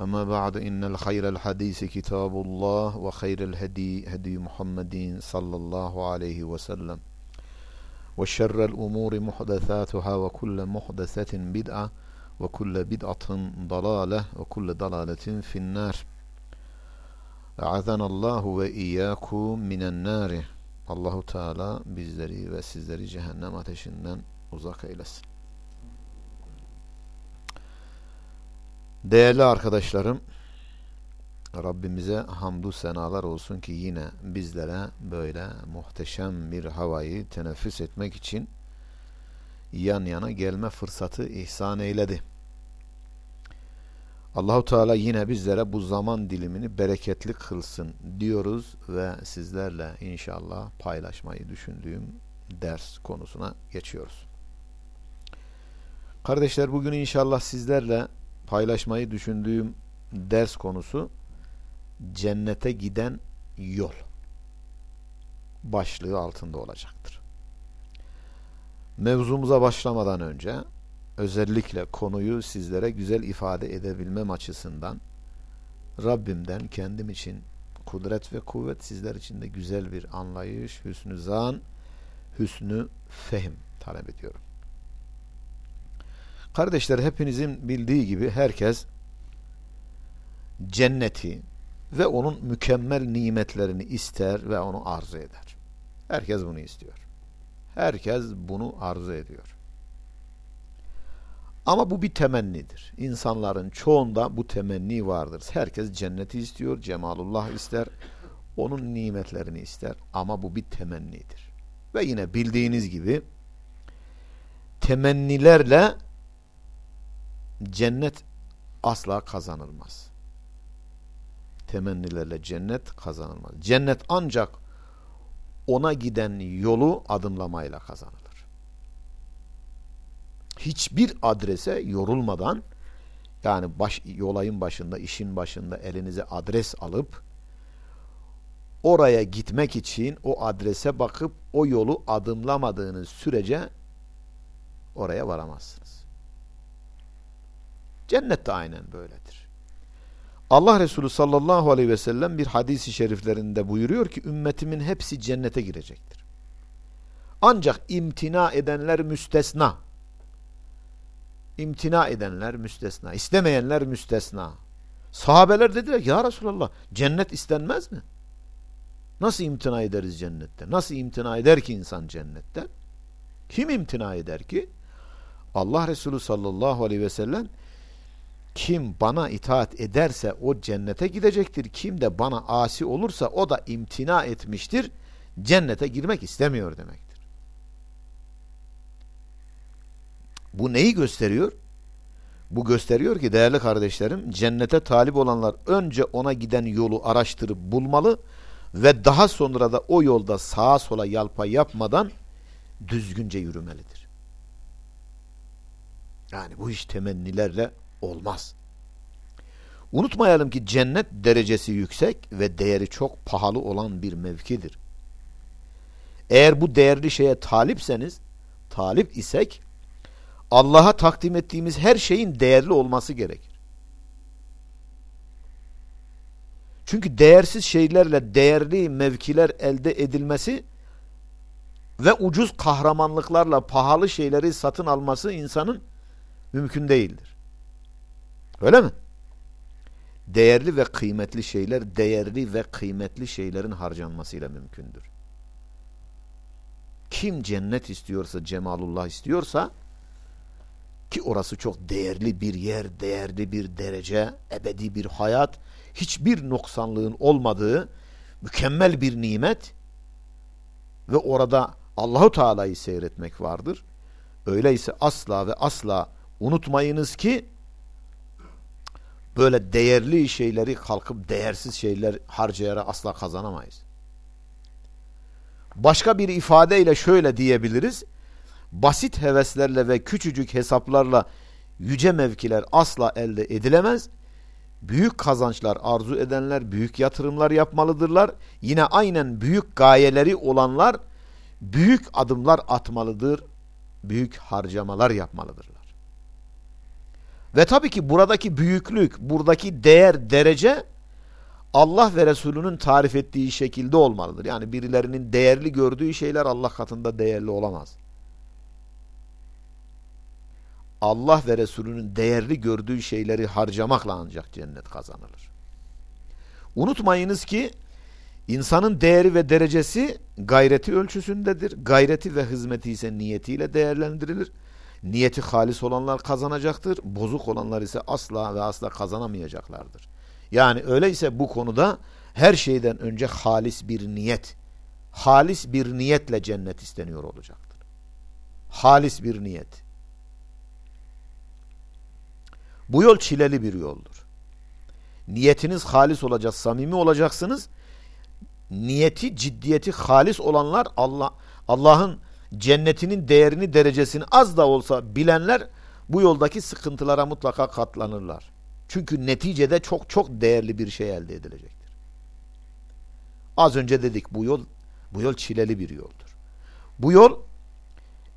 أما بعد إن الخير الحديث كتاب الله وخير الهدي هدي محمد صلى الله عليه وسلم وشر الأمور محدثاتها وكل محدثة بدعة وكل بدعة ضلالة وكل ضلالة في النار أعاذنا الله وإياكم من النار Allahu Teala bizleri ve sizleri cehennem ateşinden uzak eylesin. Değerli arkadaşlarım, Rabbimize hamdü senalar olsun ki yine bizlere böyle muhteşem bir havayı teneffüs etmek için yan yana gelme fırsatı ihsan eyledi. Allahu Teala yine bizlere bu zaman dilimini bereketli kılsın diyoruz ve sizlerle inşallah paylaşmayı düşündüğüm ders konusuna geçiyoruz. Kardeşler bugün inşallah sizlerle paylaşmayı düşündüğüm ders konusu cennete giden yol başlığı altında olacaktır. Mevzumuza başlamadan önce özellikle konuyu sizlere güzel ifade edebilmem açısından Rabbimden kendim için kudret ve kuvvet sizler için de güzel bir anlayış, hüsnü zan, hüsnü fehim talep ediyorum. Kardeşler hepinizin bildiği gibi herkes cenneti ve onun mükemmel nimetlerini ister ve onu arzu eder. Herkes bunu istiyor. Herkes bunu arzu ediyor. Ama bu bir temennidir. İnsanların çoğunda bu temenni vardır. Herkes cenneti istiyor, cemalullah ister, onun nimetlerini ister. Ama bu bir temennidir. Ve yine bildiğiniz gibi temennilerle cennet asla kazanılmaz. Temennilerle cennet kazanılmaz. Cennet ancak ona giden yolu adımlamayla kazanılır. Hiçbir adrese yorulmadan yani baş, yolayın başında, işin başında elinize adres alıp oraya gitmek için o adrese bakıp o yolu adımlamadığınız sürece oraya varamazsınız. Cennet de aynen böyledir. Allah Resulü sallallahu aleyhi ve sellem bir hadisi şeriflerinde buyuruyor ki ümmetimin hepsi cennete girecektir. Ancak imtina edenler müstesna. İmtina edenler müstesna. İstemeyenler müstesna. Sahabeler dediler ki ya Resulallah cennet istenmez mi? Nasıl imtina ederiz cennette? Nasıl imtina eder ki insan cennetten? Kim imtina eder ki? Allah Resulü sallallahu aleyhi ve sellem kim bana itaat ederse o cennete gidecektir. Kim de bana asi olursa o da imtina etmiştir. Cennete girmek istemiyor demektir. Bu neyi gösteriyor? Bu gösteriyor ki değerli kardeşlerim cennete talip olanlar önce ona giden yolu araştırıp bulmalı ve daha sonra da o yolda sağa sola yalpa yapmadan düzgünce yürümelidir. Yani bu iş temennilerle olmaz. Unutmayalım ki cennet derecesi yüksek ve değeri çok pahalı olan bir mevkidir. Eğer bu değerli şeye talipseniz, talip isek Allah'a takdim ettiğimiz her şeyin değerli olması gerekir. Çünkü değersiz şeylerle değerli mevkiler elde edilmesi ve ucuz kahramanlıklarla pahalı şeyleri satın alması insanın mümkün değildir. Öyle mi? Değerli ve kıymetli şeyler değerli ve kıymetli şeylerin harcanmasıyla mümkündür. Kim cennet istiyorsa, cemalullah istiyorsa ki orası çok değerli bir yer, değerli bir derece, ebedi bir hayat, hiçbir noksanlığın olmadığı mükemmel bir nimet ve orada Allahu Teala'yı seyretmek vardır. Öyleyse asla ve asla unutmayınız ki böyle değerli şeyleri kalkıp değersiz şeyler harcayarak asla kazanamayız. Başka bir ifadeyle şöyle diyebiliriz. Basit heveslerle ve küçücük hesaplarla yüce mevkiler asla elde edilemez. Büyük kazançlar arzu edenler büyük yatırımlar yapmalıdırlar. Yine aynen büyük gayeleri olanlar büyük adımlar atmalıdır. Büyük harcamalar yapmalıdırlar. Ve tabii ki buradaki büyüklük, buradaki değer, derece Allah ve Resulünün tarif ettiği şekilde olmalıdır. Yani birilerinin değerli gördüğü şeyler Allah katında değerli olamaz. Allah ve Resulünün değerli gördüğü şeyleri harcamakla ancak cennet kazanılır. Unutmayınız ki insanın değeri ve derecesi gayreti ölçüsündedir. Gayreti ve hizmeti ise niyetiyle değerlendirilir. Niyeti halis olanlar kazanacaktır. Bozuk olanlar ise asla ve asla kazanamayacaklardır. Yani öyleyse bu konuda her şeyden önce halis bir niyet, halis bir niyetle cennet isteniyor olacaktır. Halis bir niyet. Bu yol çileli bir yoldur. Niyetiniz halis olacak, samimi olacaksınız. Niyeti, ciddiyeti halis olanlar Allah Allah'ın cennetinin değerini, derecesini az da olsa bilenler bu yoldaki sıkıntılara mutlaka katlanırlar. Çünkü neticede çok çok değerli bir şey elde edilecektir. Az önce dedik bu yol bu yol çileli bir yoldur. Bu yol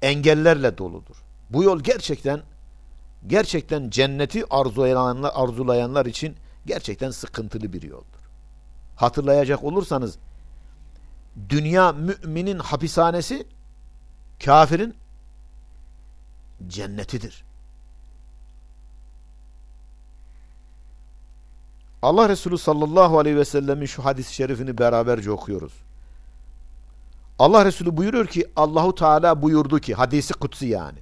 engellerle doludur. Bu yol gerçekten gerçekten cenneti arzulayanlar, arzulayanlar için gerçekten sıkıntılı bir yoldur. Hatırlayacak olursanız dünya müminin hapishanesi kafirin cennetidir. Allah Resulü sallallahu aleyhi ve sellemin şu hadis-i şerifini beraberce okuyoruz. Allah Resulü buyuruyor ki Allahu Teala buyurdu ki hadisi kutsi yani.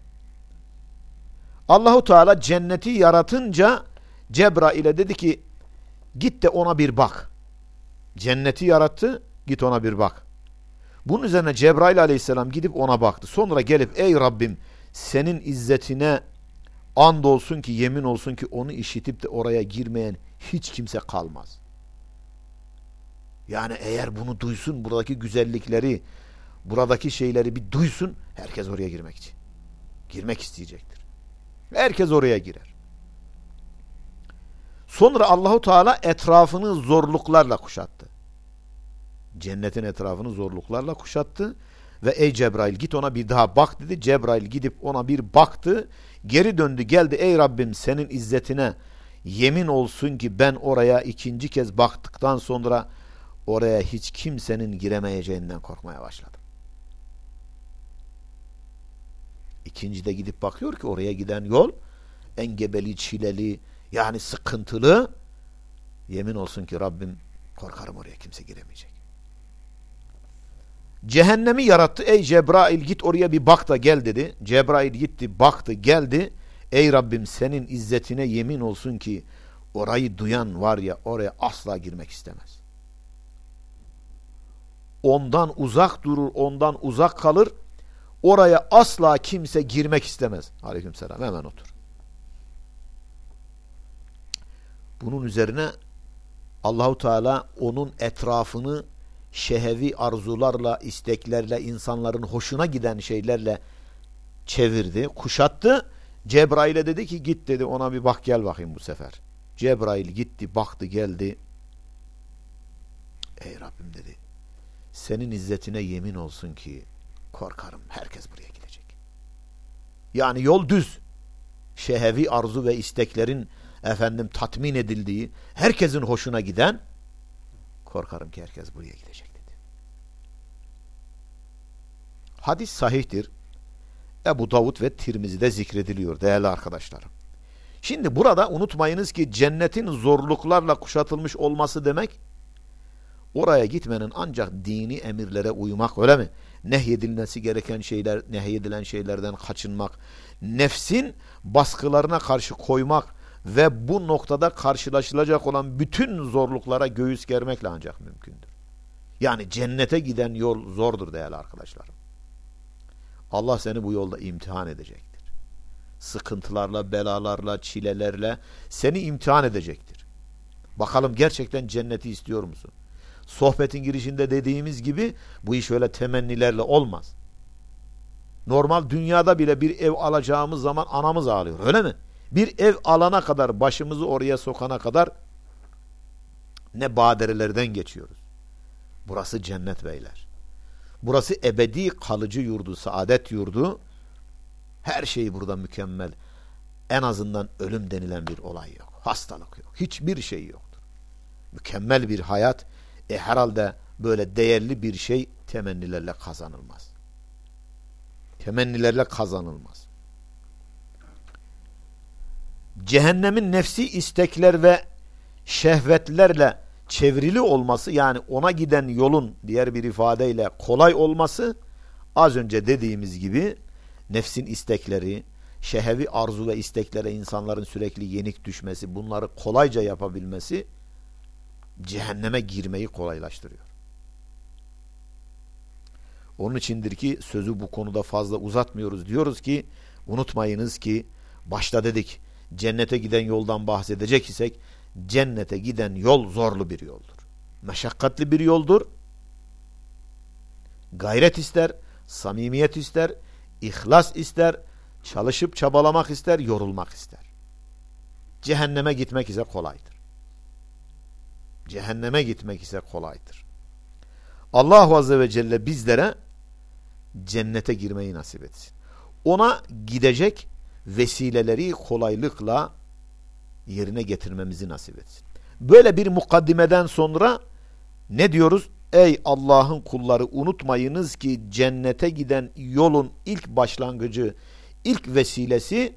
Allahu Teala cenneti yaratınca Cebrail'e dedi ki git de ona bir bak. Cenneti yarattı git ona bir bak. Bunun üzerine Cebrail aleyhisselam gidip ona baktı. Sonra gelip ey Rabbim senin izzetine and olsun ki yemin olsun ki onu işitip de oraya girmeyen hiç kimse kalmaz. Yani eğer bunu duysun buradaki güzellikleri buradaki şeyleri bir duysun herkes oraya girmek için. Girmek isteyecektir. Herkes oraya girer. Sonra Allahu Teala etrafını zorluklarla kuşattı. Cennetin etrafını zorluklarla kuşattı ve ey Cebrail git ona bir daha bak dedi. Cebrail gidip ona bir baktı. Geri döndü geldi ey Rabbim senin izzetine yemin olsun ki ben oraya ikinci kez baktıktan sonra oraya hiç kimsenin giremeyeceğinden korkmaya başladım. İkinci de gidip bakıyor ki oraya giden yol engebeli, çileli, yani sıkıntılı. Yemin olsun ki Rabbim korkarım oraya kimse giremeyecek. Cehennemi yarattı. Ey Cebrail git oraya bir bak da gel dedi. Cebrail gitti, baktı, geldi. Ey Rabbim senin izzetine yemin olsun ki orayı duyan var ya oraya asla girmek istemez. Ondan uzak durur, ondan uzak kalır. Oraya asla kimse girmek istemez. Aleykümselam. Hemen otur. Bunun üzerine Allahu Teala onun etrafını şehevi arzularla, isteklerle, insanların hoşuna giden şeylerle çevirdi, kuşattı. Cebrail'e dedi ki git dedi ona bir bak gel bakayım bu sefer. Cebrail gitti, baktı, geldi. Ey Rabbim dedi. Senin izzetine yemin olsun ki korkarım herkes buraya gidecek. Yani yol düz. Şehevi arzu ve isteklerin efendim tatmin edildiği, herkesin hoşuna giden korkarım ki herkes buraya gidecek dedi. Hadis sahihtir. Ebu Davud ve Tirmizi'de zikrediliyor değerli arkadaşlarım. Şimdi burada unutmayınız ki cennetin zorluklarla kuşatılmış olması demek oraya gitmenin ancak dini emirlere uymak öyle mi? Nehyedilmesi gereken şeyler, nehyedilen şeylerden kaçınmak, nefsin baskılarına karşı koymak, ve bu noktada karşılaşılacak olan bütün zorluklara göğüs germekle ancak mümkündür. Yani cennete giden yol zordur değerli arkadaşlarım. Allah seni bu yolda imtihan edecektir. sıkıntılarla, belalarla, çilelerle seni imtihan edecektir. Bakalım gerçekten cenneti istiyor musun? Sohbetin girişinde dediğimiz gibi bu iş öyle temennilerle olmaz. Normal dünyada bile bir ev alacağımız zaman anamız ağlıyor öyle mi? Bir ev alana kadar başımızı oraya sokana kadar ne badirelerden geçiyoruz. Burası cennet beyler. Burası ebedi kalıcı yurdu, saadet yurdu. Her şey burada mükemmel. En azından ölüm denilen bir olay yok. Hastalık yok. Hiçbir şey yoktur. Mükemmel bir hayat. E herhalde böyle değerli bir şey temennilerle kazanılmaz. Temennilerle kazanılmaz. Cehennemin nefsi istekler ve şehvetlerle çevrili olması yani ona giden yolun diğer bir ifadeyle kolay olması az önce dediğimiz gibi nefsin istekleri, şehevi arzu ve isteklere insanların sürekli yenik düşmesi, bunları kolayca yapabilmesi cehenneme girmeyi kolaylaştırıyor. Onun içindir ki sözü bu konuda fazla uzatmıyoruz. Diyoruz ki unutmayınız ki başta dedik cennete giden yoldan bahsedecek isek cennete giden yol zorlu bir yoldur. Meşakkatli bir yoldur. Gayret ister, samimiyet ister, ihlas ister, çalışıp çabalamak ister, yorulmak ister. Cehenneme gitmek ise kolaydır. Cehenneme gitmek ise kolaydır. Allah Azze ve Celle bizlere cennete girmeyi nasip etsin. Ona gidecek vesileleri kolaylıkla yerine getirmemizi nasip etsin. Böyle bir mukaddimeden sonra ne diyoruz? Ey Allah'ın kulları unutmayınız ki cennete giden yolun ilk başlangıcı, ilk vesilesi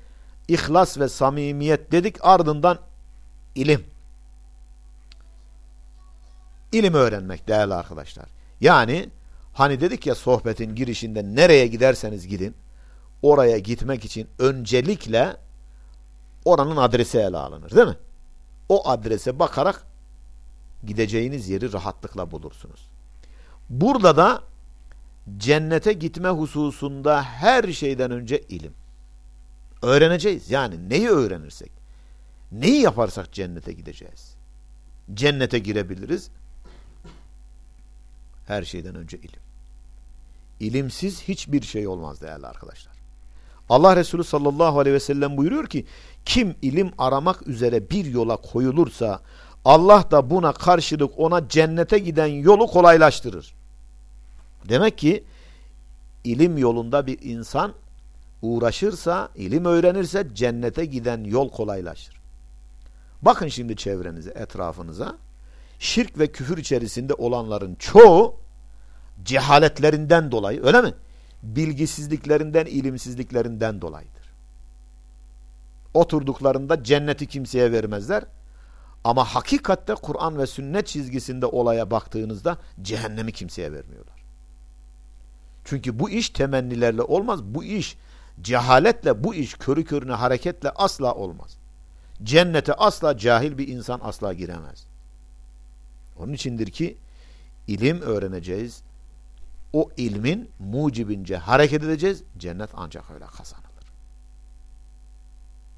ihlas ve samimiyet dedik ardından ilim. İlim öğrenmek değerli arkadaşlar. Yani hani dedik ya sohbetin girişinde nereye giderseniz gidin oraya gitmek için öncelikle oranın adresi ele alınır değil mi? O adrese bakarak gideceğiniz yeri rahatlıkla bulursunuz. Burada da cennete gitme hususunda her şeyden önce ilim. Öğreneceğiz. Yani neyi öğrenirsek, neyi yaparsak cennete gideceğiz. Cennete girebiliriz. Her şeyden önce ilim. İlimsiz hiçbir şey olmaz değerli arkadaşlar. Allah Resulü sallallahu aleyhi ve sellem buyuruyor ki kim ilim aramak üzere bir yola koyulursa Allah da buna karşılık ona cennete giden yolu kolaylaştırır. Demek ki ilim yolunda bir insan uğraşırsa, ilim öğrenirse cennete giden yol kolaylaşır. Bakın şimdi çevrenize, etrafınıza. Şirk ve küfür içerisinde olanların çoğu cehaletlerinden dolayı, öyle mi? Bilgisizliklerinden, ilimsizliklerinden dolayıdır oturduklarında cenneti kimseye vermezler. Ama hakikatte Kur'an ve sünnet çizgisinde olaya baktığınızda cehennemi kimseye vermiyorlar. Çünkü bu iş temennilerle olmaz. Bu iş cehaletle, bu iş körü körüne hareketle asla olmaz. Cennete asla cahil bir insan asla giremez. Onun içindir ki ilim öğreneceğiz. O ilmin mucibince hareket edeceğiz. Cennet ancak öyle kazanır.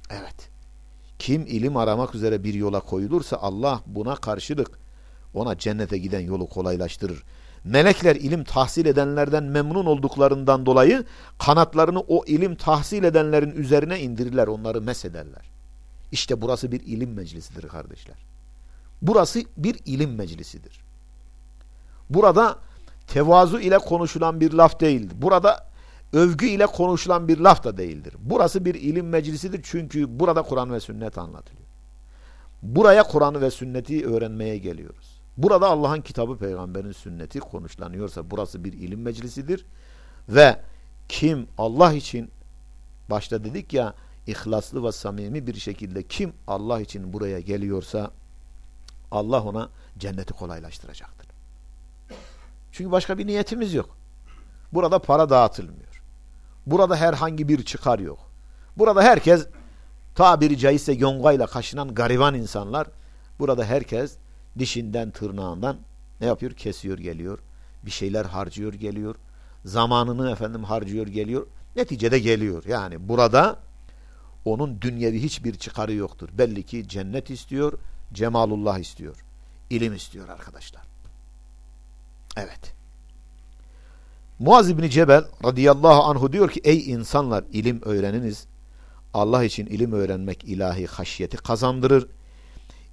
Evet. Kim ilim aramak üzere bir yola koyulursa Allah buna karşılık ona cennete giden yolu kolaylaştırır. Melekler ilim tahsil edenlerden memnun olduklarından dolayı kanatlarını o ilim tahsil edenlerin üzerine indirirler, onları mesederler. İşte burası bir ilim meclisidir kardeşler. Burası bir ilim meclisidir. Burada tevazu ile konuşulan bir laf değildir. Burada övgü ile konuşulan bir laf da değildir. Burası bir ilim meclisidir çünkü burada Kur'an ve sünnet anlatılıyor. Buraya Kur'an ve sünneti öğrenmeye geliyoruz. Burada Allah'ın kitabı, peygamberin sünneti konuşlanıyorsa burası bir ilim meclisidir. Ve kim Allah için başta dedik ya ihlaslı ve samimi bir şekilde kim Allah için buraya geliyorsa Allah ona cenneti kolaylaştıracaktır. Çünkü başka bir niyetimiz yok. Burada para dağıtılmıyor. Burada herhangi bir çıkar yok. Burada herkes tabiri caizse yongayla kaşınan gariban insanlar. Burada herkes dişinden tırnağından ne yapıyor? Kesiyor geliyor. Bir şeyler harcıyor geliyor. Zamanını efendim harcıyor geliyor. Neticede geliyor. Yani burada onun dünyevi hiçbir çıkarı yoktur. Belli ki cennet istiyor, cemalullah istiyor. İlim istiyor arkadaşlar. Evet. Muaz İbni Cebel radıyallahu anhu diyor ki ey insanlar ilim öğreniniz. Allah için ilim öğrenmek ilahi haşiyeti kazandırır.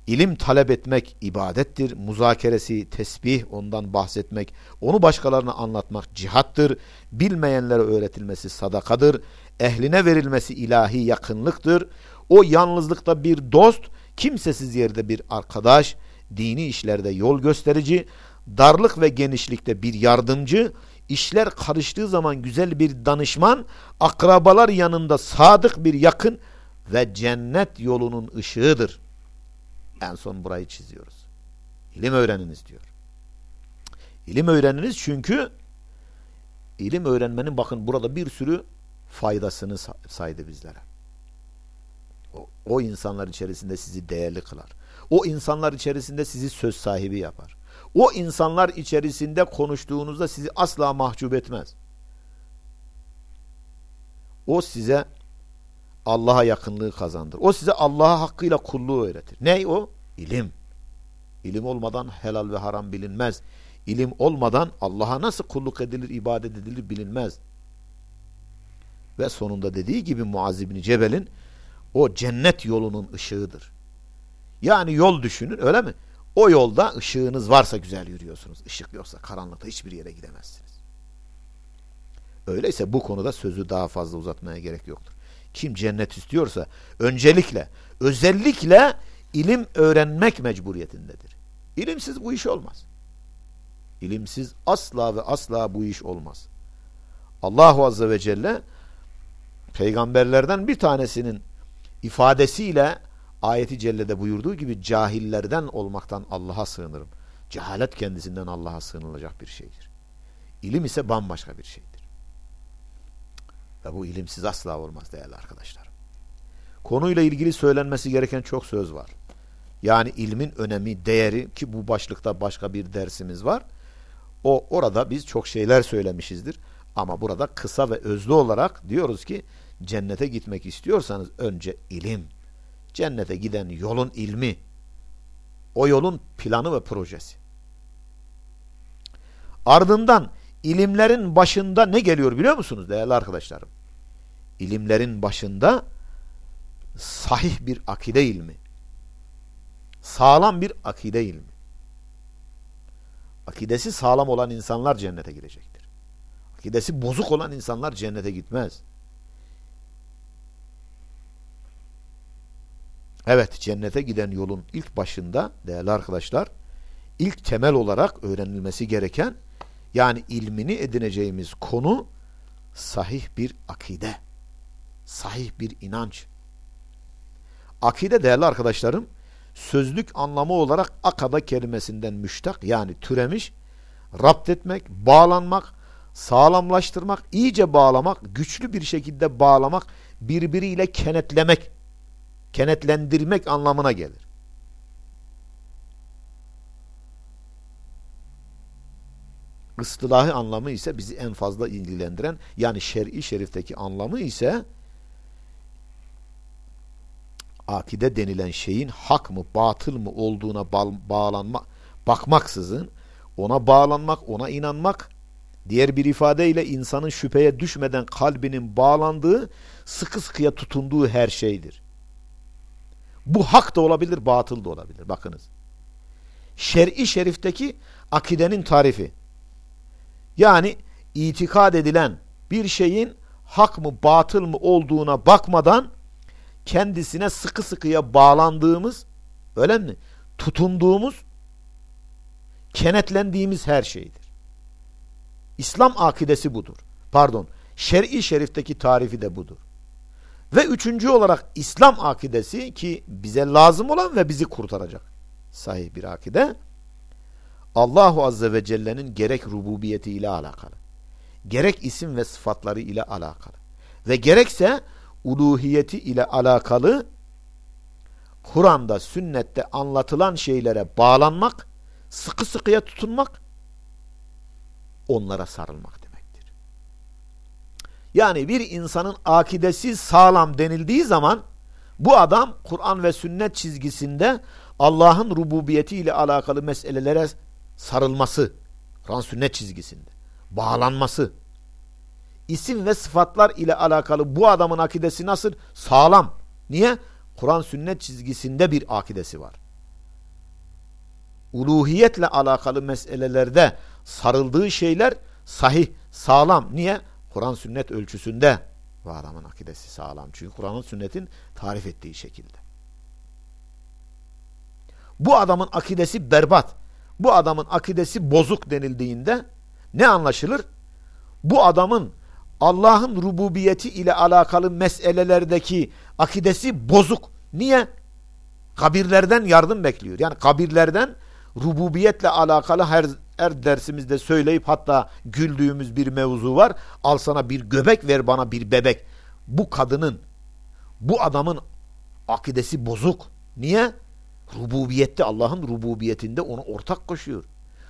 İlim talep etmek ibadettir. Muzakeresi, tesbih, ondan bahsetmek, onu başkalarına anlatmak cihattır. Bilmeyenlere öğretilmesi sadakadır. Ehline verilmesi ilahi yakınlıktır. O yalnızlıkta bir dost, kimsesiz yerde bir arkadaş, dini işlerde yol gösterici, darlık ve genişlikte bir yardımcı, işler karıştığı zaman güzel bir danışman, akrabalar yanında sadık bir yakın ve cennet yolunun ışığıdır. En son burayı çiziyoruz. İlim öğreniniz diyor. İlim öğreniniz çünkü ilim öğrenmenin bakın burada bir sürü faydasını saydı bizlere. O, o insanlar içerisinde sizi değerli kılar. O insanlar içerisinde sizi söz sahibi yapar. O insanlar içerisinde konuştuğunuzda sizi asla mahcup etmez. O size Allah'a yakınlığı kazandır. O size Allah'a hakkıyla kulluğu öğretir. Ne o? İlim. İlim olmadan helal ve haram bilinmez. İlim olmadan Allah'a nasıl kulluk edilir, ibadet edilir bilinmez. Ve sonunda dediği gibi Muaz bin Cebel'in o cennet yolunun ışığıdır. Yani yol düşünün öyle mi? O yolda ışığınız varsa güzel yürüyorsunuz. Işık yoksa karanlıkta hiçbir yere gidemezsiniz. Öyleyse bu konuda sözü daha fazla uzatmaya gerek yoktur. Kim cennet istiyorsa öncelikle, özellikle ilim öğrenmek mecburiyetindedir. İlimsiz bu iş olmaz. İlimsiz asla ve asla bu iş olmaz. Allahu Azze ve Celle peygamberlerden bir tanesinin ifadesiyle ayeti cellede buyurduğu gibi cahillerden olmaktan Allah'a sığınırım. Cehalet kendisinden Allah'a sığınılacak bir şeydir. İlim ise bambaşka bir şeydir. Ve bu ilimsiz asla olmaz değerli arkadaşlar. Konuyla ilgili söylenmesi gereken çok söz var. Yani ilmin önemi, değeri ki bu başlıkta başka bir dersimiz var. O orada biz çok şeyler söylemişizdir. Ama burada kısa ve özlü olarak diyoruz ki cennete gitmek istiyorsanız önce ilim. Cennete giden yolun ilmi. O yolun planı ve projesi. Ardından ilimlerin başında ne geliyor biliyor musunuz değerli arkadaşlarım? İlimlerin başında sahih bir akide ilmi. Sağlam bir akide ilmi. Akidesi sağlam olan insanlar cennete girecektir. Akidesi bozuk olan insanlar cennete gitmez. Evet cennete giden yolun ilk başında değerli arkadaşlar ilk temel olarak öğrenilmesi gereken yani ilmini edineceğimiz konu sahih bir akide. Sahih bir inanç. Akide değerli arkadaşlarım sözlük anlamı olarak akada kelimesinden müştak yani türemiş, rapt etmek, bağlanmak, sağlamlaştırmak, iyice bağlamak, güçlü bir şekilde bağlamak, birbiriyle kenetlemek, kenetlendirmek anlamına gelir. Istilahi anlamı ise bizi en fazla ilgilendiren yani şer'i şerifteki anlamı ise akide denilen şeyin hak mı batıl mı olduğuna bağlanma, bakmaksızın ona bağlanmak, ona inanmak diğer bir ifadeyle insanın şüpheye düşmeden kalbinin bağlandığı, sıkı sıkıya tutunduğu her şeydir. Bu hak da olabilir, batıl da olabilir. Bakınız. Şer'i şerifteki akidenin tarifi. Yani itikad edilen bir şeyin hak mı batıl mı olduğuna bakmadan kendisine sıkı sıkıya bağlandığımız öyle mi? Tutunduğumuz kenetlendiğimiz her şeydir. İslam akidesi budur. Pardon. Şer'i şerifteki tarifi de budur. Ve üçüncü olarak İslam akidesi ki bize lazım olan ve bizi kurtaracak. Sahih bir akide. Allahu Azze ve Celle'nin gerek rububiyeti ile alakalı, gerek isim ve sıfatları ile alakalı ve gerekse uluhiyeti ile alakalı Kur'an'da, sünnette anlatılan şeylere bağlanmak, sıkı sıkıya tutunmak, onlara sarılmak. Yani bir insanın akidesi sağlam denildiği zaman bu adam Kur'an ve sünnet çizgisinde Allah'ın rububiyeti ile alakalı meselelere sarılması, Kur'an sünnet çizgisinde bağlanması, isim ve sıfatlar ile alakalı bu adamın akidesi nasıl? Sağlam. Niye? Kur'an sünnet çizgisinde bir akidesi var. Uluhiyetle alakalı meselelerde sarıldığı şeyler sahih, sağlam. Niye? Kur'an sünnet ölçüsünde bu adamın akidesi sağlam. Çünkü Kur'an'ın sünnetin tarif ettiği şekilde. Bu adamın akidesi berbat. Bu adamın akidesi bozuk denildiğinde ne anlaşılır? Bu adamın Allah'ın rububiyeti ile alakalı meselelerdeki akidesi bozuk. Niye? Kabirlerden yardım bekliyor. Yani kabirlerden rububiyetle alakalı her, her dersimizde söyleyip hatta güldüğümüz bir mevzu var. Al sana bir göbek ver bana bir bebek. Bu kadının, bu adamın akidesi bozuk. Niye? Rububiyette Allah'ın rububiyetinde onu ortak koşuyor.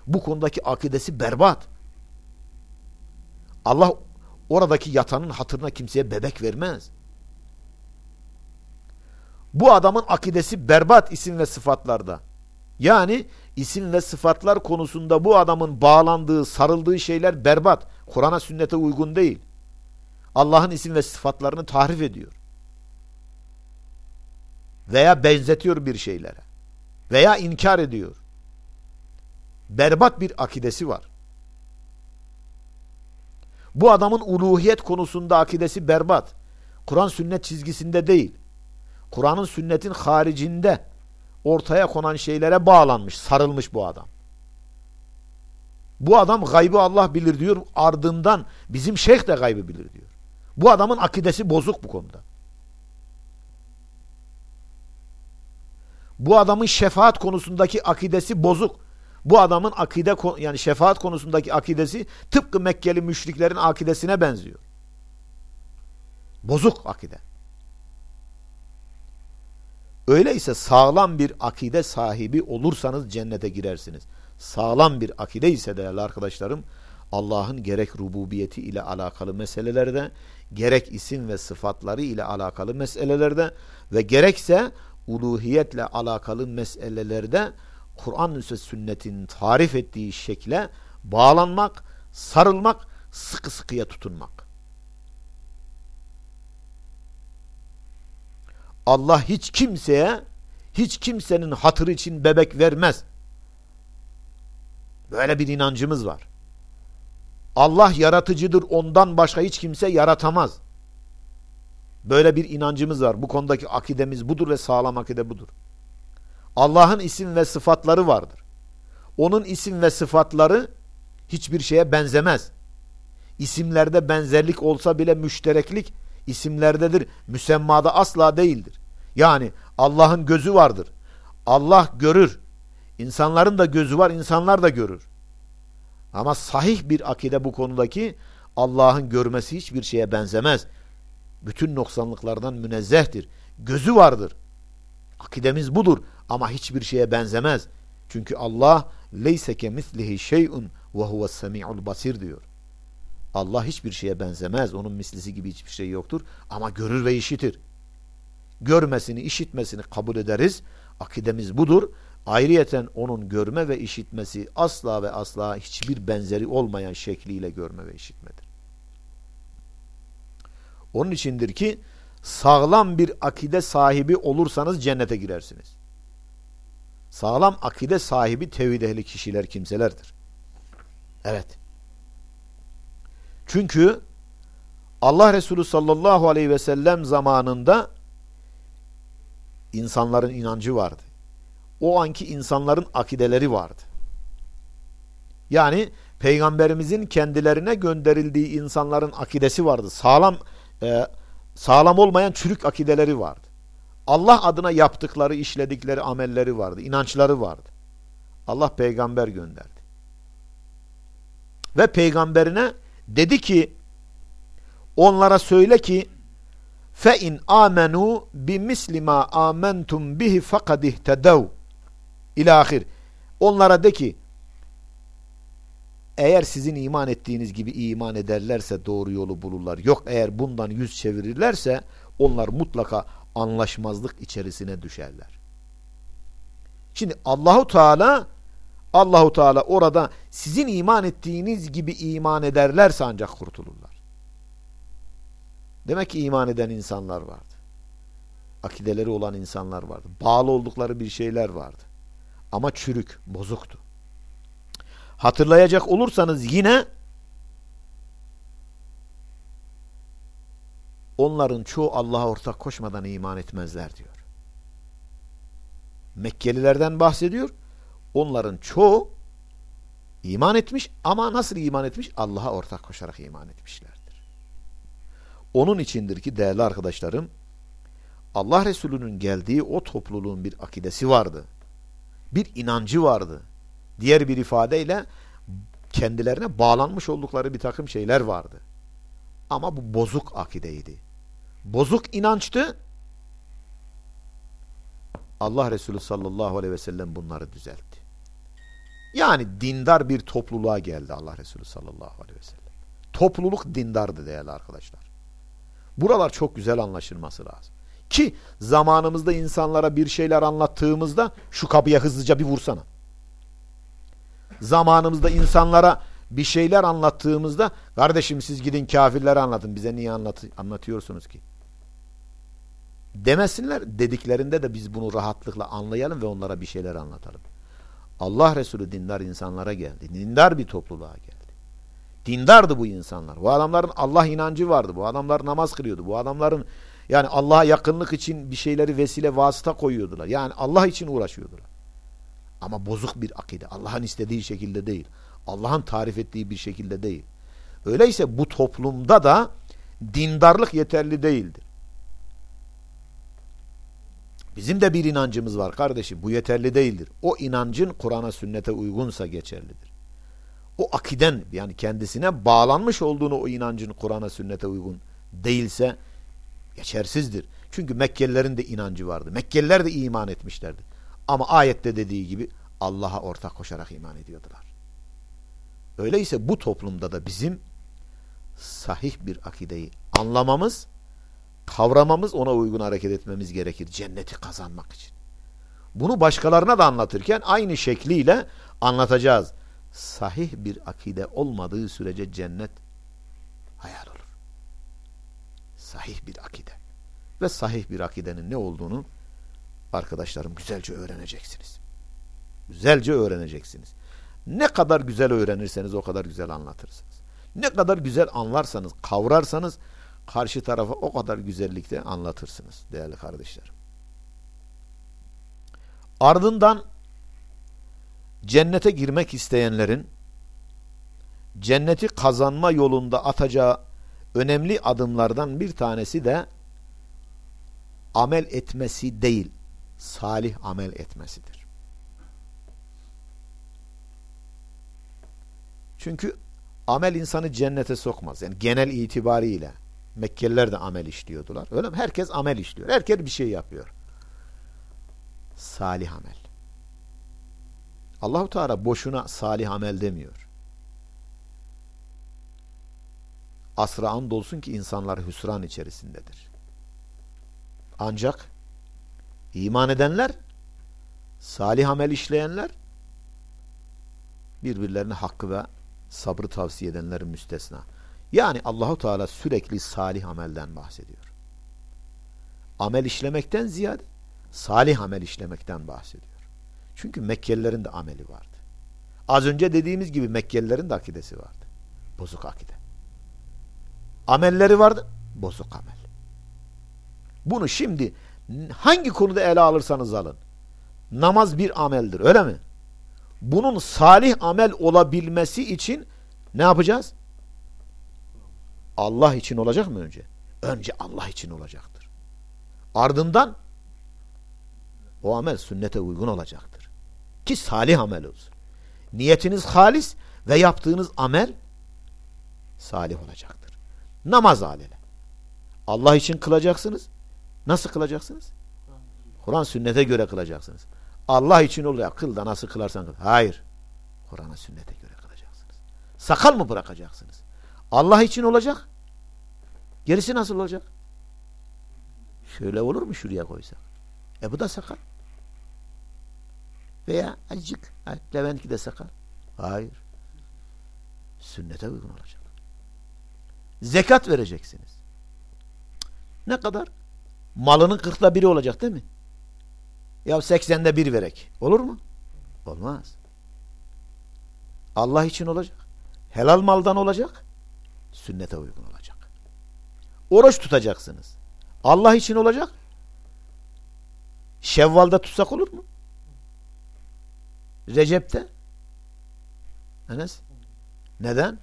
Bu konudaki akidesi berbat. Allah oradaki yatanın hatırına kimseye bebek vermez. Bu adamın akidesi berbat isim ve sıfatlarda. Yani isim ve sıfatlar konusunda bu adamın bağlandığı, sarıldığı şeyler berbat. Kur'an'a sünnete uygun değil. Allah'ın isim ve sıfatlarını tahrif ediyor. Veya benzetiyor bir şeylere. Veya inkar ediyor. Berbat bir akidesi var. Bu adamın uluhiyet konusunda akidesi berbat. Kur'an sünnet çizgisinde değil. Kur'an'ın sünnetin haricinde ortaya konan şeylere bağlanmış, sarılmış bu adam. Bu adam gaybı Allah bilir diyor. Ardından bizim şeyh de gaybı bilir diyor. Bu adamın akidesi bozuk bu konuda. Bu adamın şefaat konusundaki akidesi bozuk. Bu adamın akide yani şefaat konusundaki akidesi tıpkı Mekkeli müşriklerin akidesine benziyor. Bozuk akide. Öyleyse sağlam bir akide sahibi olursanız cennete girersiniz. Sağlam bir akide ise değerli arkadaşlarım Allah'ın gerek rububiyeti ile alakalı meselelerde, gerek isim ve sıfatları ile alakalı meselelerde ve gerekse uluhiyetle alakalı meselelerde Kur'an ve sünnetin tarif ettiği şekle bağlanmak, sarılmak, sıkı sıkıya tutunmak. Allah hiç kimseye, hiç kimsenin hatırı için bebek vermez. Böyle bir inancımız var. Allah yaratıcıdır, ondan başka hiç kimse yaratamaz. Böyle bir inancımız var. Bu konudaki akidemiz budur ve sağlam akide budur. Allah'ın isim ve sıfatları vardır. Onun isim ve sıfatları hiçbir şeye benzemez. İsimlerde benzerlik olsa bile müştereklik isimlerdedir. Müsemmada asla değildir. Yani Allah'ın gözü vardır. Allah görür. İnsanların da gözü var, insanlar da görür. Ama sahih bir akide bu konudaki Allah'ın görmesi hiçbir şeye benzemez. Bütün noksanlıklardan münezzehtir. Gözü vardır. Akidemiz budur ama hiçbir şeye benzemez. Çünkü Allah leyse ke mislihi şey'un ve huves semi'ul basir diyor. Allah hiçbir şeye benzemez. Onun mislisi gibi hiçbir şey yoktur ama görür ve işitir. Görmesini, işitmesini kabul ederiz. Akidemiz budur. Ayrıyeten onun görme ve işitmesi asla ve asla hiçbir benzeri olmayan şekliyle görme ve işitmedir. Onun içindir ki sağlam bir akide sahibi olursanız cennete girersiniz. Sağlam akide sahibi tevhid ehli kişiler kimselerdir. Evet. Çünkü Allah Resulü sallallahu aleyhi ve sellem zamanında insanların inancı vardı. O anki insanların akideleri vardı. Yani peygamberimizin kendilerine gönderildiği insanların akidesi vardı. Sağlam e, sağlam olmayan çürük akideleri vardı. Allah adına yaptıkları, işledikleri amelleri vardı, inançları vardı. Allah peygamber gönderdi. Ve peygamberine dedi ki onlara söyle ki fe in amenu bi mislima amentum bihi fakad ihtedev ilahir. Onlara de ki eğer sizin iman ettiğiniz gibi iman ederlerse doğru yolu bulurlar. Yok eğer bundan yüz çevirirlerse onlar mutlaka anlaşmazlık içerisine düşerler. Şimdi Allahu Teala Allahu Teala orada sizin iman ettiğiniz gibi iman ederlerse ancak kurtulurlar. Demek ki iman eden insanlar vardı. Akideleri olan insanlar vardı. Bağlı oldukları bir şeyler vardı. Ama çürük, bozuktu. Hatırlayacak olursanız yine onların çoğu Allah'a ortak koşmadan iman etmezler diyor. Mekkelilerden bahsediyor. Onların çoğu iman etmiş ama nasıl iman etmiş? Allah'a ortak koşarak iman etmişlerdir. Onun içindir ki değerli arkadaşlarım Allah Resulü'nün geldiği o topluluğun bir akidesi vardı. Bir inancı vardı. Diğer bir ifadeyle kendilerine bağlanmış oldukları bir takım şeyler vardı. Ama bu bozuk akideydi. Bozuk inançtı. Allah Resulü sallallahu aleyhi ve sellem bunları düzeltti. Yani dindar bir topluluğa geldi Allah Resulü sallallahu aleyhi ve sellem. Topluluk dindardı değerli arkadaşlar. Buralar çok güzel anlaşılması lazım. Ki zamanımızda insanlara bir şeyler anlattığımızda şu kapıya hızlıca bir vursana. Zamanımızda insanlara bir şeyler anlattığımızda kardeşim siz gidin kafirlere anlatın bize niye anlat anlatıyorsunuz ki? Demesinler dediklerinde de biz bunu rahatlıkla anlayalım ve onlara bir şeyler anlatalım. Allah Resulü dindar insanlara geldi. Dindar bir topluluğa geldi. Dindardı bu insanlar. Bu adamların Allah inancı vardı. Bu adamlar namaz kılıyordu. Bu adamların yani Allah'a yakınlık için bir şeyleri vesile vasıta koyuyordular. Yani Allah için uğraşıyordular. Ama bozuk bir akide. Allah'ın istediği şekilde değil. Allah'ın tarif ettiği bir şekilde değil. Öyleyse bu toplumda da dindarlık yeterli değildir. Bizim de bir inancımız var kardeşim. Bu yeterli değildir. O inancın Kur'an'a sünnete uygunsa geçerlidir. O akiden yani kendisine bağlanmış olduğunu o inancın Kur'an'a sünnete uygun değilse geçersizdir. Çünkü Mekkelilerin de inancı vardı. Mekkeliler de iman etmişlerdi. Ama ayette dediği gibi Allah'a ortak koşarak iman ediyordular. Öyleyse bu toplumda da bizim sahih bir akideyi anlamamız, kavramamız, ona uygun hareket etmemiz gerekir. Cenneti kazanmak için. Bunu başkalarına da anlatırken aynı şekliyle anlatacağız. Sahih bir akide olmadığı sürece cennet hayal olur. Sahih bir akide. Ve sahih bir akidenin ne olduğunu arkadaşlarım güzelce öğreneceksiniz. Güzelce öğreneceksiniz. Ne kadar güzel öğrenirseniz o kadar güzel anlatırsınız. Ne kadar güzel anlarsanız, kavrarsanız karşı tarafa o kadar güzellikte anlatırsınız değerli kardeşlerim. Ardından cennete girmek isteyenlerin cenneti kazanma yolunda atacağı önemli adımlardan bir tanesi de amel etmesi değil, salih amel etmesidir. Çünkü amel insanı cennete sokmaz. Yani genel itibariyle Mekkeliler de amel işliyordular. Öyle mi? Herkes amel işliyor. Herkes bir şey yapıyor. Salih amel. Allahu Teala boşuna salih amel demiyor. Asra andolsun ki insanlar hüsran içerisindedir. Ancak iman edenler, salih amel işleyenler birbirlerine hakkı ve sabrı tavsiye edenler müstesna. Yani Allahu Teala sürekli salih amelden bahsediyor. Amel işlemekten ziyade salih amel işlemekten bahsediyor. Çünkü Mekkelilerin de ameli vardı. Az önce dediğimiz gibi Mekkelilerin de akidesi vardı. Bozuk akide. Amelleri vardı. Bozuk amel. Bunu şimdi hangi konuda ele alırsanız alın. Namaz bir ameldir öyle mi? Bunun salih amel olabilmesi için ne yapacağız? Allah için olacak mı önce? Önce Allah için olacaktır. Ardından o amel sünnete uygun olacaktır. Ki salih amel olsun. Niyetiniz halis ve yaptığınız amel salih olacaktır. Namaz alele. Allah için kılacaksınız. Nasıl kılacaksınız? Kur'an sünnete göre kılacaksınız. Allah için oluyor. Kıl da nasıl kılarsan kıl. Hayır. Kur'an'a sünnete göre kılacaksınız. Sakal mı bırakacaksınız? Allah için olacak. Gerisi nasıl olacak? Şöyle olur mu şuraya koysak? E bu da sakal. Veya azıcık. Leventki de sakal. Hayır. Sünnete uygun olacak. Zekat vereceksiniz. Ne kadar? Malının kırkta biri olacak değil mi? Ya seksende bir verek. Olur mu? Olmaz. Allah için olacak. Helal maldan olacak. Sünnete uygun olacak. Oruç tutacaksınız. Allah için olacak. Şevval'da tutsak olur mu? Recep'te? Enes? Neden?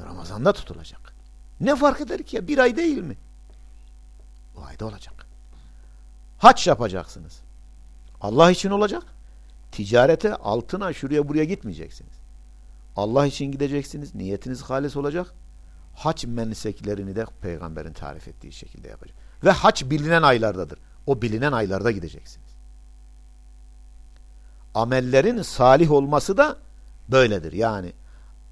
Ramazan'da tutulacak. Ne fark eder ki ya? Bir ay değil mi? O ayda olacak. Haç yapacaksınız. Allah için olacak. Ticarete, altına, şuraya buraya gitmeyeceksiniz. Allah için gideceksiniz. Niyetiniz halis olacak. Haç menseklerini de peygamberin tarif ettiği şekilde yapacak. Ve haç bilinen aylardadır. O bilinen aylarda gideceksiniz. Amellerin salih olması da böyledir. Yani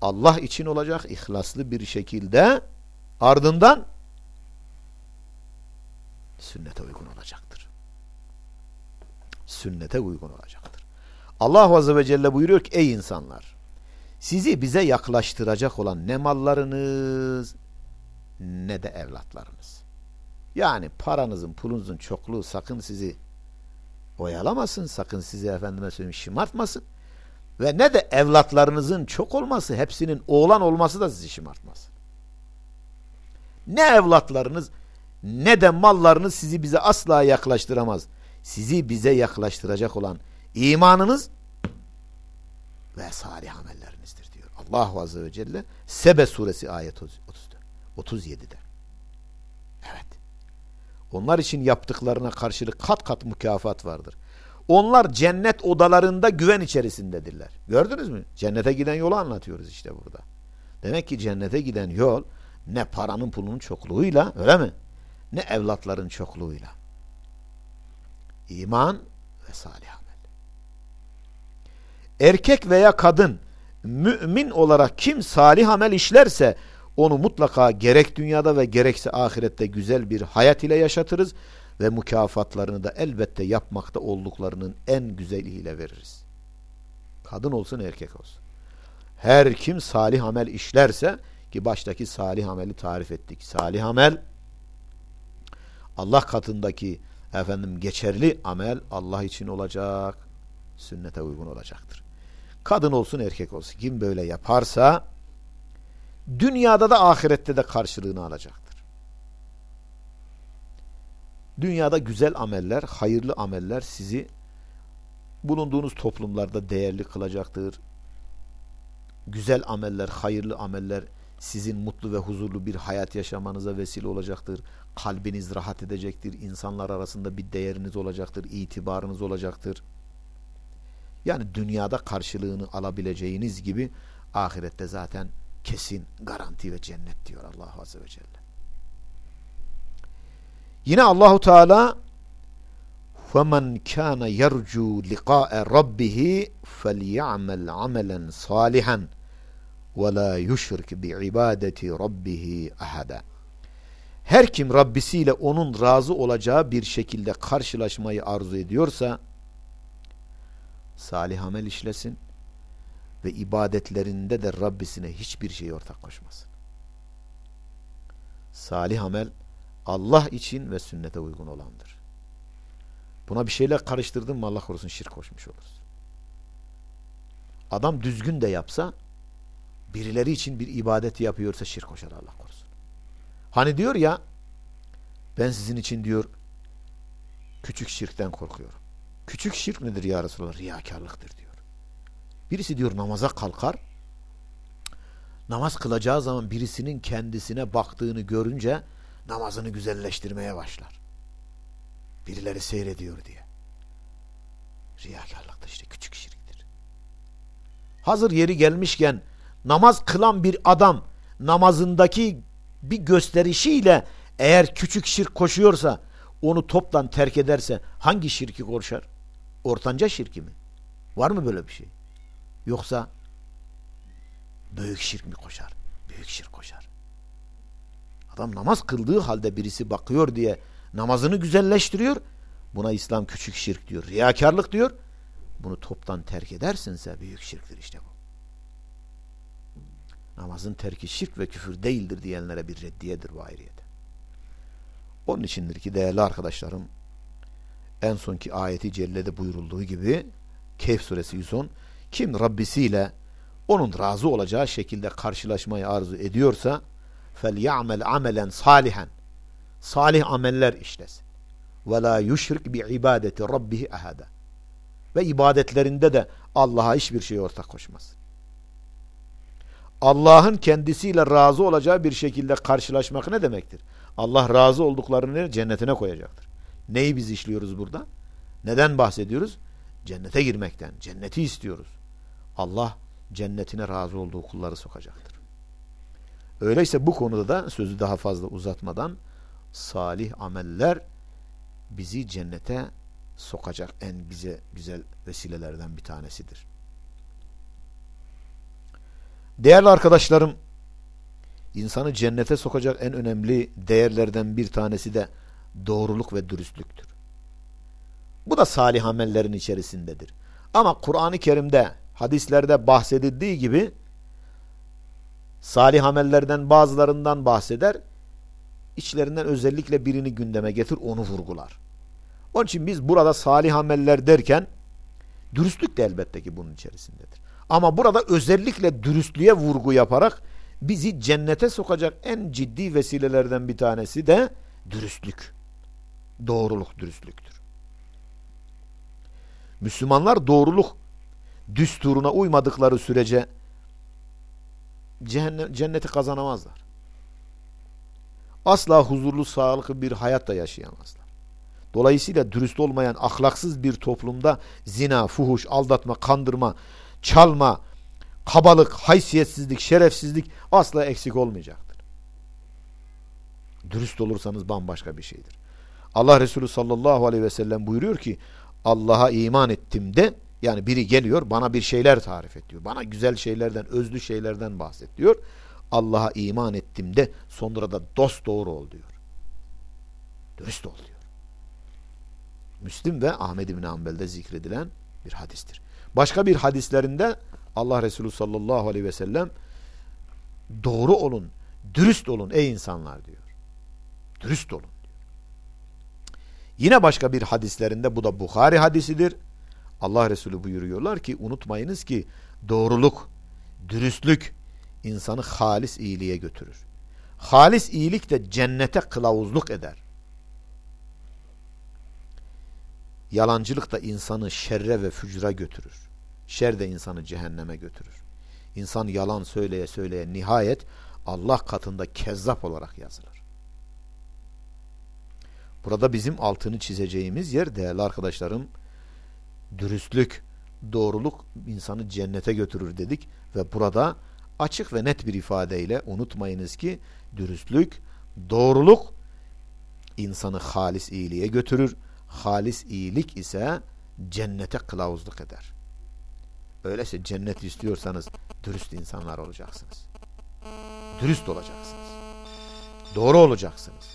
Allah için olacak ihlaslı bir şekilde ardından sünnete uygun olacaktır. Sünnete uygun olacaktır. Allah Azze ve Celle buyuruyor ki ey insanlar sizi bize yaklaştıracak olan ne mallarınız ne de evlatlarınız. Yani paranızın, pulunuzun çokluğu sakın sizi oyalamasın, sakın sizi efendime söyleyeyim şımartmasın. Ve ne de evlatlarınızın çok olması, hepsinin oğlan olması da sizi şımartmasın. Ne evlatlarınız ne de mallarınız sizi bize asla yaklaştıramaz. Sizi bize yaklaştıracak olan imanınız ve salih amellerinizdir diyor. Allah Azze ve Celle Sebe suresi ayet 30'da, 37'de. Onlar için yaptıklarına karşılık kat kat mükafat vardır. Onlar cennet odalarında güven içerisindedirler. Gördünüz mü? Cennete giden yolu anlatıyoruz işte burada. Demek ki cennete giden yol ne paranın pulunun çokluğuyla öyle mi? Ne evlatların çokluğuyla. İman ve salih amel. Erkek veya kadın mümin olarak kim salih amel işlerse onu mutlaka gerek dünyada ve gerekse ahirette güzel bir hayat ile yaşatırız ve mükafatlarını da elbette yapmakta olduklarının en güzeliyle veririz. Kadın olsun erkek olsun. Her kim salih amel işlerse ki baştaki salih ameli tarif ettik. Salih amel Allah katındaki efendim geçerli amel Allah için olacak, sünnete uygun olacaktır. Kadın olsun erkek olsun kim böyle yaparsa dünyada da ahirette de karşılığını alacaktır. Dünyada güzel ameller, hayırlı ameller sizi bulunduğunuz toplumlarda değerli kılacaktır. Güzel ameller, hayırlı ameller sizin mutlu ve huzurlu bir hayat yaşamanıza vesile olacaktır. Kalbiniz rahat edecektir. İnsanlar arasında bir değeriniz olacaktır. itibarınız olacaktır. Yani dünyada karşılığını alabileceğiniz gibi ahirette zaten kesin garanti ve cennet diyor Allah Azze ve Celle. Yine Allahu Teala فَمَنْ كَانَ يَرْجُوا لِقَاءَ رَبِّهِ فَلْيَعْمَلْ عَمَلًا صَالِحًا وَلَا يُشْرِكْ بِعِبَادَةِ رَبِّهِ أَحَدًا Her kim Rabbisiyle onun razı olacağı bir şekilde karşılaşmayı arzu ediyorsa salih amel işlesin ve ibadetlerinde de Rabbisine hiçbir şey ortak koşmasın. Salih amel Allah için ve sünnete uygun olandır. Buna bir şeyler karıştırdın mı Allah korusun şirk koşmuş olursun. Adam düzgün de yapsa birileri için bir ibadeti yapıyorsa şirk koşar Allah korusun. Hani diyor ya ben sizin için diyor küçük şirkten korkuyorum. Küçük şirk nedir ya Resulallah? Riyakarlıktır diyor. Birisi diyor namaza kalkar. Namaz kılacağı zaman birisinin kendisine baktığını görünce namazını güzelleştirmeye başlar. Birileri seyrediyor diye. Riyakarlıktır işte küçük şirktir. Hazır yeri gelmişken namaz kılan bir adam namazındaki bir gösterişiyle eğer küçük şirk koşuyorsa onu toptan terk ederse hangi şirki koşar? Ortanca şirki mi? Var mı böyle bir şey? Yoksa büyük şirk mi koşar? Büyük şirk koşar. Adam namaz kıldığı halde birisi bakıyor diye namazını güzelleştiriyor. Buna İslam küçük şirk diyor. Riyakarlık diyor. Bunu toptan terk edersinse büyük şirktir işte bu. Namazın terki şirk ve küfür değildir diyenlere bir reddiyedir bu ayrıyete. Onun içindir ki değerli arkadaşlarım en sonki ayeti cellede buyurulduğu gibi Kehf suresi 110 kim Rabbisiyle onun razı olacağı şekilde karşılaşmayı arzu ediyorsa فَلْيَعْمَلْ amelen salihen salih ameller işlesin ve la yushrik bi ibadeti rabbihi ahada ve ibadetlerinde de Allah'a hiçbir şey ortak koşmaz. Allah'ın kendisiyle razı olacağı bir şekilde karşılaşmak ne demektir? Allah razı olduklarını cennetine koyacaktır. Neyi biz işliyoruz burada? Neden bahsediyoruz? Cennete girmekten. Cenneti istiyoruz. Allah cennetine razı olduğu kulları sokacaktır. Öyleyse bu konuda da sözü daha fazla uzatmadan salih ameller bizi cennete sokacak en bize güzel vesilelerden bir tanesidir. Değerli arkadaşlarım, insanı cennete sokacak en önemli değerlerden bir tanesi de doğruluk ve dürüstlüktür. Bu da salih amellerin içerisindedir. Ama Kur'an-ı Kerim'de, hadislerde bahsedildiği gibi salih amellerden bazılarından bahseder, içlerinden özellikle birini gündeme getir, onu vurgular. Onun için biz burada salih ameller derken, dürüstlük de elbette ki bunun içerisindedir. Ama burada özellikle dürüstlüğe vurgu yaparak bizi cennete sokacak en ciddi vesilelerden bir tanesi de dürüstlük. Doğruluk dürüstlüktür. Müslümanlar doğruluk düsturuna uymadıkları sürece cehennem, cenneti kazanamazlar. Asla huzurlu, sağlıklı bir hayat da yaşayamazlar. Dolayısıyla dürüst olmayan, ahlaksız bir toplumda zina, fuhuş, aldatma, kandırma, çalma, kabalık, haysiyetsizlik, şerefsizlik asla eksik olmayacaktır. Dürüst olursanız bambaşka bir şeydir. Allah Resulü sallallahu aleyhi ve sellem buyuruyor ki Allah'a iman ettim de yani biri geliyor bana bir şeyler tarif et diyor. Bana güzel şeylerden, özlü şeylerden bahset diyor. Allah'a iman ettim de sonra da dost doğru ol diyor. Dürüst ol diyor. Müslim ve Ahmed İbni Hanbel'de zikredilen bir hadistir. Başka bir hadislerinde Allah Resulü sallallahu aleyhi ve sellem doğru olun, dürüst olun ey insanlar diyor. Dürüst olun diyor. Yine başka bir hadislerinde bu da Bukhari hadisidir. Allah Resulü buyuruyorlar ki unutmayınız ki doğruluk, dürüstlük insanı halis iyiliğe götürür. Halis iyilik de cennete kılavuzluk eder. Yalancılık da insanı şerre ve fücra götürür. Şer de insanı cehenneme götürür. İnsan yalan söyleye söyleye nihayet Allah katında kezzap olarak yazılır. Burada bizim altını çizeceğimiz yer değerli arkadaşlarım dürüstlük, doğruluk insanı cennete götürür dedik ve burada açık ve net bir ifadeyle unutmayınız ki dürüstlük, doğruluk insanı halis iyiliğe götürür halis iyilik ise cennete kılavuzluk eder. Öyleyse cennet istiyorsanız dürüst insanlar olacaksınız. Dürüst olacaksınız. Doğru olacaksınız.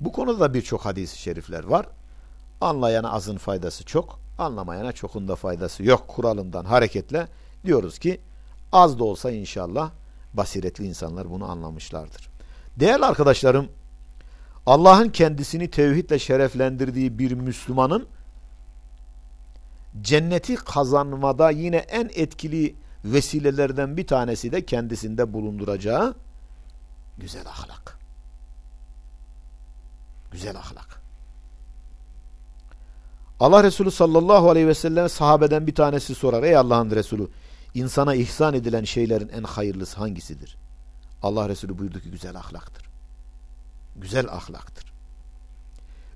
Bu konuda da birçok hadis-i şerifler var. Anlayana azın faydası çok, anlamayana çokun da faydası yok kuralından hareketle diyoruz ki az da olsa inşallah basiretli insanlar bunu anlamışlardır. Değerli arkadaşlarım, Allah'ın kendisini tevhidle şereflendirdiği bir Müslümanın cenneti kazanmada yine en etkili vesilelerden bir tanesi de kendisinde bulunduracağı güzel ahlak. Güzel ahlak. Allah Resulü sallallahu aleyhi ve sellem sahabeden bir tanesi sorar. Ey Allah'ın Resulü insana ihsan edilen şeylerin en hayırlısı hangisidir? Allah Resulü buyurdu ki güzel ahlaktır. Güzel ahlaktır.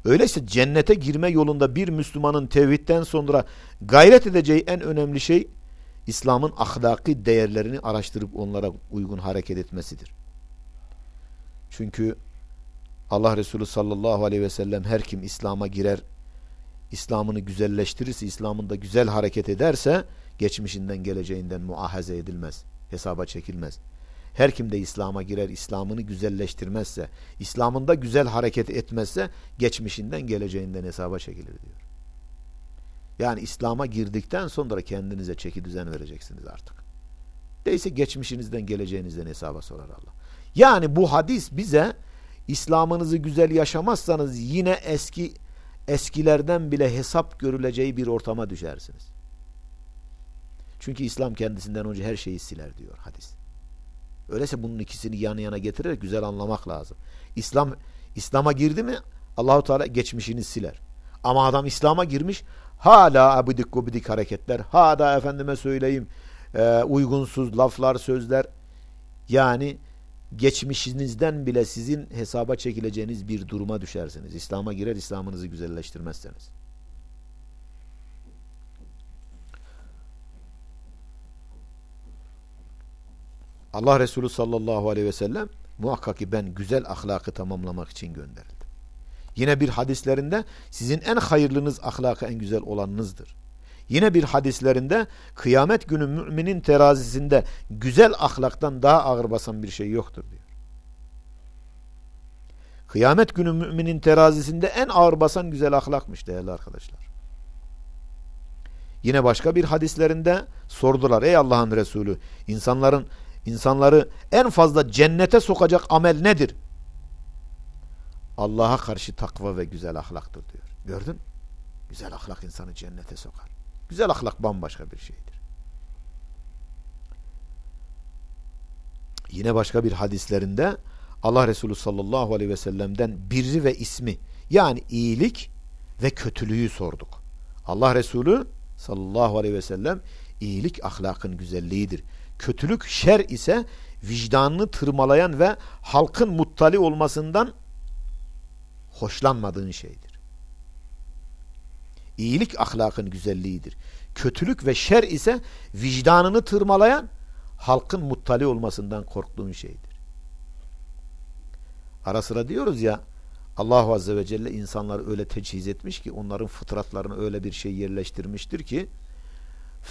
Öyleyse cennete girme yolunda bir Müslümanın tevhidden sonra gayret edeceği en önemli şey İslam'ın ahlaki değerlerini araştırıp onlara uygun hareket etmesidir. Çünkü Allah Resulü sallallahu aleyhi ve sellem her kim İslam'a girer, İslam'ını güzelleştirirse, İslam'ında güzel hareket ederse geçmişinden geleceğinden muahaze edilmez. Hesaba çekilmez. Her kim de İslam'a girer, İslam'ını güzelleştirmezse, İslam'ında güzel hareket etmezse geçmişinden geleceğinden hesaba çekilir diyor. Yani İslam'a girdikten sonra kendinize çeki düzen vereceksiniz artık. Değilse geçmişinizden geleceğinizden hesaba sorar Allah. Yani bu hadis bize İslam'ınızı güzel yaşamazsanız yine eski eskilerden bile hesap görüleceği bir ortama düşersiniz. Çünkü İslam kendisinden önce her şeyi siler diyor hadis. Öyleyse bunun ikisini yan yana getirerek güzel anlamak lazım. İslam İslam'a girdi mi Allahu Teala geçmişini siler. Ama adam İslam'a girmiş hala abidik gubidik hareketler, hala efendime söyleyeyim e, uygunsuz laflar, sözler yani geçmişinizden bile sizin hesaba çekileceğiniz bir duruma düşersiniz. İslam'a girer, İslam'ınızı güzelleştirmezseniz. Allah Resulü sallallahu aleyhi ve sellem muhakkak ki ben güzel ahlakı tamamlamak için gönderildim. Yine bir hadislerinde sizin en hayırlınız ahlakı en güzel olanınızdır. Yine bir hadislerinde kıyamet günü müminin terazisinde güzel ahlaktan daha ağır basan bir şey yoktur diyor. Kıyamet günü müminin terazisinde en ağır basan güzel ahlakmış değerli arkadaşlar. Yine başka bir hadislerinde sordular ey Allah'ın Resulü insanların insanları en fazla cennete sokacak amel nedir? Allah'a karşı takva ve güzel ahlaktır diyor. Gördün? Güzel ahlak insanı cennete sokar. Güzel ahlak bambaşka bir şeydir. Yine başka bir hadislerinde Allah Resulü sallallahu aleyhi ve sellem'den birri ve ismi yani iyilik ve kötülüğü sorduk. Allah Resulü sallallahu aleyhi ve sellem iyilik ahlakın güzelliğidir. Kötülük şer ise vicdanını tırmalayan ve halkın muttali olmasından hoşlanmadığın şeydir. İyilik ahlakın güzelliğidir. Kötülük ve şer ise vicdanını tırmalayan halkın muttali olmasından korktuğun şeydir. Ara sıra diyoruz ya Allah Azze ve Celle insanları öyle teçhiz etmiş ki onların fıtratlarını öyle bir şey yerleştirmiştir ki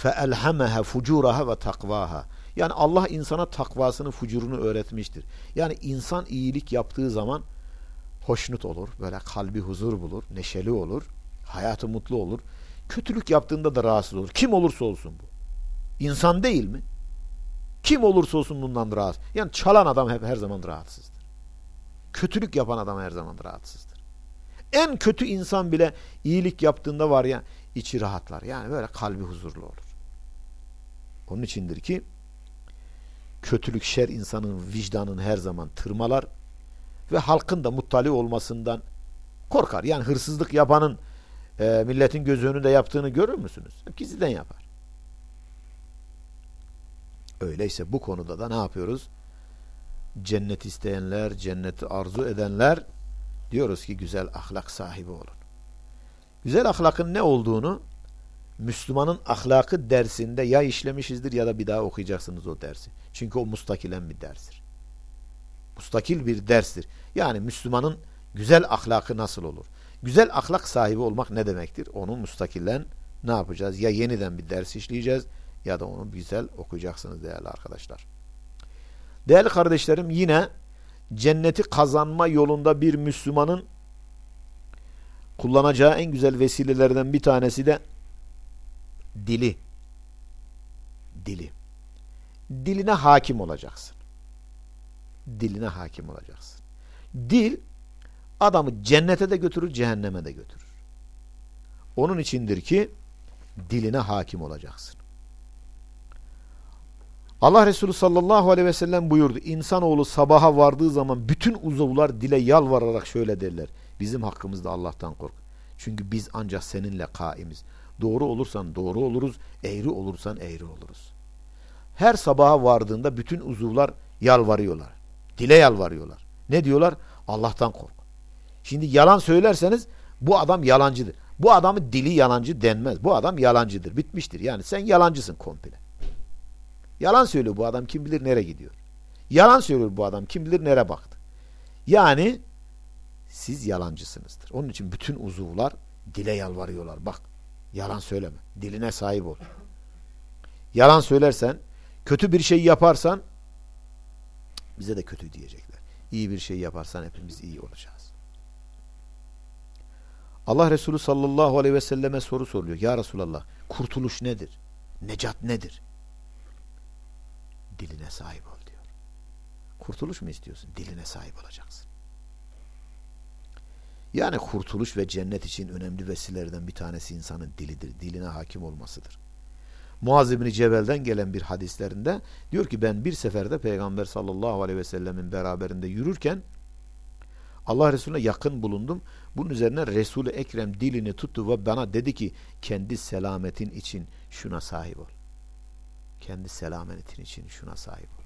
فَاَلْهَمَهَا فُجُورَهَا ve takvaha. Yani Allah insana takvasını, fucurunu öğretmiştir. Yani insan iyilik yaptığı zaman hoşnut olur, böyle kalbi huzur bulur, neşeli olur hayatı mutlu olur. Kötülük yaptığında da rahatsız olur. Kim olursa olsun bu. İnsan değil mi? Kim olursa olsun bundan rahatsız. Yani çalan adam hep her zaman rahatsızdır. Kötülük yapan adam her zaman rahatsızdır. En kötü insan bile iyilik yaptığında var ya içi rahatlar. Yani böyle kalbi huzurlu olur. Onun içindir ki kötülük şer insanın vicdanını her zaman tırmalar ve halkın da muttali olmasından korkar. Yani hırsızlık yapanın e, milletin göz önünde yaptığını görür müsünüz? Gizliden yapar. Öyleyse bu konuda da ne yapıyoruz? Cennet isteyenler, cenneti arzu edenler diyoruz ki güzel ahlak sahibi olun. Güzel ahlakın ne olduğunu Müslümanın ahlakı dersinde ya işlemişizdir ya da bir daha okuyacaksınız o dersi. Çünkü o mustakilen bir derstir. Mustakil bir derstir. Yani Müslümanın güzel ahlakı nasıl olur? Güzel ahlak sahibi olmak ne demektir? Onu mustakilen ne yapacağız? Ya yeniden bir ders işleyeceğiz ya da onu güzel okuyacaksınız değerli arkadaşlar. Değerli kardeşlerim yine cenneti kazanma yolunda bir Müslümanın kullanacağı en güzel vesilelerden bir tanesi de dili. Dili. Diline hakim olacaksın. Diline hakim olacaksın. Dil adamı cennete de götürür, cehenneme de götürür. Onun içindir ki diline hakim olacaksın. Allah Resulü sallallahu aleyhi ve sellem buyurdu. İnsanoğlu sabaha vardığı zaman bütün uzuvlar dile yalvararak şöyle derler. Bizim hakkımızda Allah'tan kork. Çünkü biz ancak seninle kaimiz. Doğru olursan doğru oluruz, eğri olursan eğri oluruz. Her sabaha vardığında bütün uzuvlar yalvarıyorlar. Dile yalvarıyorlar. Ne diyorlar? Allah'tan kork. Şimdi yalan söylerseniz bu adam yalancıdır. Bu adamı dili yalancı denmez. Bu adam yalancıdır. Bitmiştir. Yani sen yalancısın komple. Yalan söylüyor bu adam kim bilir nereye gidiyor. Yalan söylüyor bu adam kim bilir nereye baktı. Yani siz yalancısınızdır. Onun için bütün uzuvlar Dile yalvarıyorlar. Bak yalan söyleme. Diline sahip ol. Yalan söylersen, kötü bir şey yaparsan bize de kötü diyecekler. İyi bir şey yaparsan hepimiz iyi olacağız. Allah Resulü sallallahu aleyhi ve selleme soru soruyor. Ya Resulallah kurtuluş nedir? Necat nedir? Diline sahip ol diyor. Kurtuluş mu istiyorsun? Diline sahip olacaksın. Yani kurtuluş ve cennet için önemli vesilelerden bir tanesi insanın dilidir. Diline hakim olmasıdır. Muaz İbni Cebel'den gelen bir hadislerinde diyor ki ben bir seferde Peygamber sallallahu aleyhi ve sellemin beraberinde yürürken Allah Resulüne yakın bulundum. Bunun üzerine Resul-i Ekrem dilini tuttu ve bana dedi ki kendi selametin için şuna sahip ol. Kendi selametin için şuna sahip ol.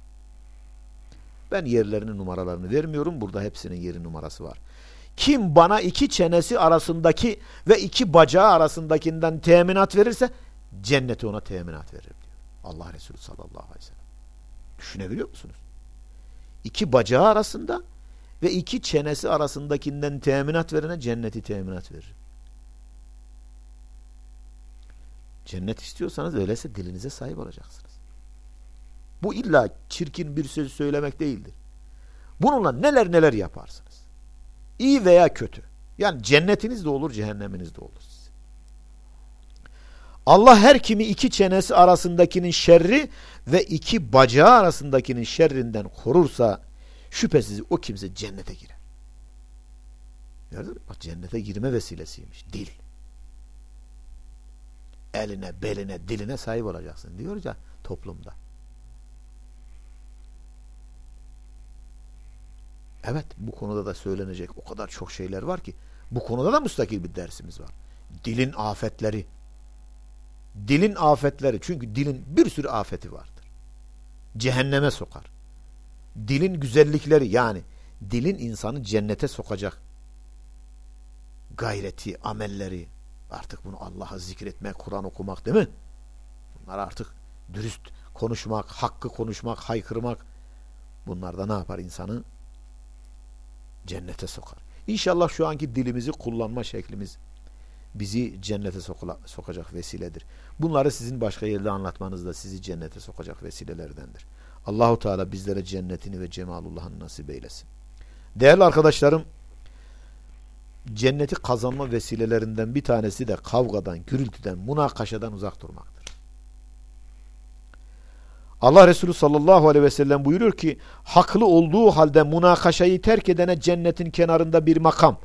Ben yerlerinin numaralarını vermiyorum. Burada hepsinin yeri numarası var. Kim bana iki çenesi arasındaki ve iki bacağı arasındakinden teminat verirse cenneti ona teminat veririm diyor. Allah Resulü sallallahu aleyhi ve sellem. Düşünebiliyor musunuz? İki bacağı arasında ve iki çenesi arasındakinden teminat verene cenneti teminat verir. Cennet istiyorsanız öyleyse dilinize sahip olacaksınız. Bu illa çirkin bir söz söylemek değildir. Bununla neler neler yaparsınız. İyi veya kötü. Yani cennetiniz de olur, cehenneminiz de olur. Allah her kimi iki çenesi arasındakinin şerri ve iki bacağı arasındakinin şerrinden korursa şüphesiz o kimse cennete girer. Gördün mü? Bak cennete girme vesilesiymiş. Dil. Eline, beline, diline sahip olacaksın diyor ya toplumda. Evet bu konuda da söylenecek o kadar çok şeyler var ki bu konuda da müstakil bir dersimiz var. Dilin afetleri. Dilin afetleri. Çünkü dilin bir sürü afeti vardır. Cehenneme sokar. Dilin güzellikleri yani dilin insanı cennete sokacak gayreti, amelleri artık bunu Allah'a zikretmek, Kur'an okumak değil mi? Bunlar artık dürüst konuşmak, hakkı konuşmak, haykırmak bunlar da ne yapar insanı? Cennete sokar. İnşallah şu anki dilimizi kullanma şeklimiz bizi cennete sokacak vesiledir. Bunları sizin başka yerde anlatmanız da sizi cennete sokacak vesilelerdendir. Allahu Teala bizlere cennetini ve cemalullah'ını nasip eylesin. Değerli arkadaşlarım, cenneti kazanma vesilelerinden bir tanesi de kavgadan, gürültüden, münakaşadan uzak durmaktır. Allah Resulü sallallahu aleyhi ve sellem buyuruyor ki, haklı olduğu halde münakaşayı terk edene cennetin kenarında bir makam,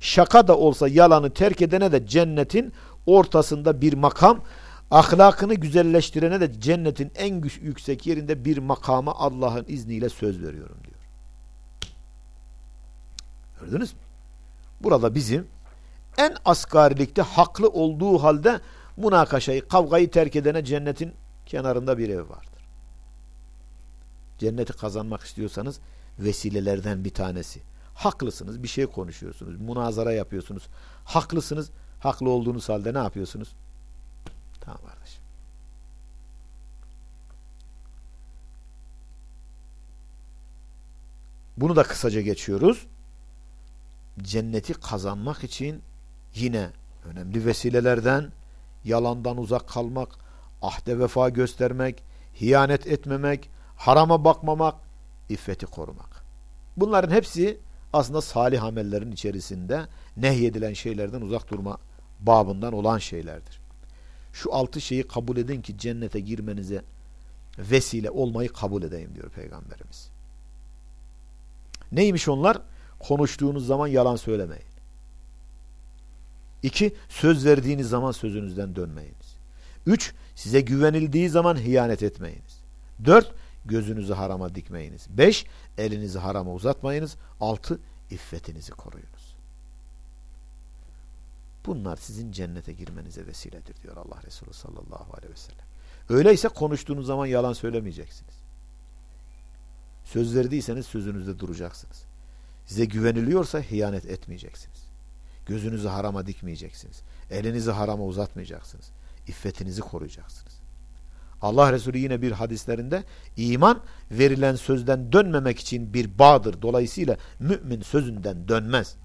şaka da olsa yalanı terk edene de cennetin ortasında bir makam, ahlakını güzelleştirene de cennetin en yüksek yerinde bir makama Allah'ın izniyle söz veriyorum diyor. Gördünüz mü? Burada bizim en asgarilikte haklı olduğu halde münakaşayı, kavgayı terk edene cennetin kenarında bir ev vardır. Cenneti kazanmak istiyorsanız vesilelerden bir tanesi. Haklısınız, bir şey konuşuyorsunuz, münazara yapıyorsunuz. Haklısınız, haklı olduğunuz halde ne yapıyorsunuz? Tamam kardeşim. Bunu da kısaca geçiyoruz. Cenneti kazanmak için yine önemli vesilelerden yalandan uzak kalmak, ahde vefa göstermek, hiyanet etmemek, harama bakmamak, iffeti korumak. Bunların hepsi aslında salih amellerin içerisinde nehyedilen şeylerden uzak durma babından olan şeylerdir. Şu altı şeyi kabul edin ki cennete girmenize vesile olmayı kabul edeyim diyor Peygamberimiz. Neymiş onlar? Konuştuğunuz zaman yalan söylemeyin. İki, söz verdiğiniz zaman sözünüzden dönmeyiniz. Üç, size güvenildiği zaman hiyanet etmeyiniz. Dört, gözünüzü harama dikmeyiniz. Beş, elinizi harama uzatmayınız. Altı, iffetinizi koruyunuz. Bunlar sizin cennete girmenize vesiledir diyor Allah Resulü sallallahu aleyhi ve sellem. Öyleyse konuştuğunuz zaman yalan söylemeyeceksiniz. Söz verdiyseniz sözünüzde duracaksınız. Size güveniliyorsa hiyanet etmeyeceksiniz. Gözünüzü harama dikmeyeceksiniz. Elinizi harama uzatmayacaksınız. İffetinizi koruyacaksınız. Allah Resulü yine bir hadislerinde iman verilen sözden dönmemek için bir bağdır. Dolayısıyla mümin sözünden dönmez.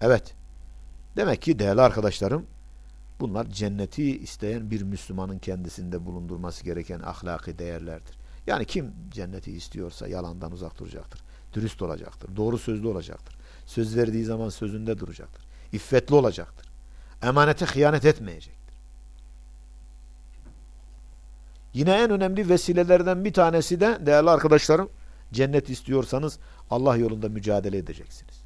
Evet. Demek ki değerli arkadaşlarım bunlar cenneti isteyen bir Müslümanın kendisinde bulundurması gereken ahlaki değerlerdir. Yani kim cenneti istiyorsa yalandan uzak duracaktır. Dürüst olacaktır. Doğru sözlü olacaktır. Söz verdiği zaman sözünde duracaktır. İffetli olacaktır. Emanete hıyanet etmeyecektir. Yine en önemli vesilelerden bir tanesi de değerli arkadaşlarım cennet istiyorsanız Allah yolunda mücadele edeceksiniz.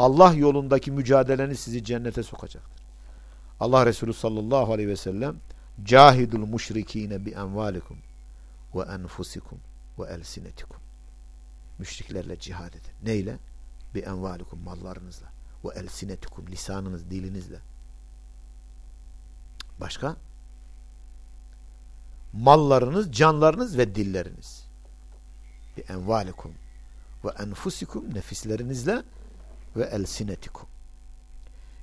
Allah yolundaki mücadeleniz sizi cennete sokacaktır. Allah Resulü sallallahu aleyhi ve sellem cahidul müşrikine bi envalikum ve enfusikum ve elsinetikum müşriklerle cihad edin. Neyle? Bi envalikum mallarınızla ve elsinetikum lisanınız, dilinizle. Başka? Mallarınız, canlarınız ve dilleriniz. Bi envalikum ve enfusikum nefislerinizle ve elsinetikum.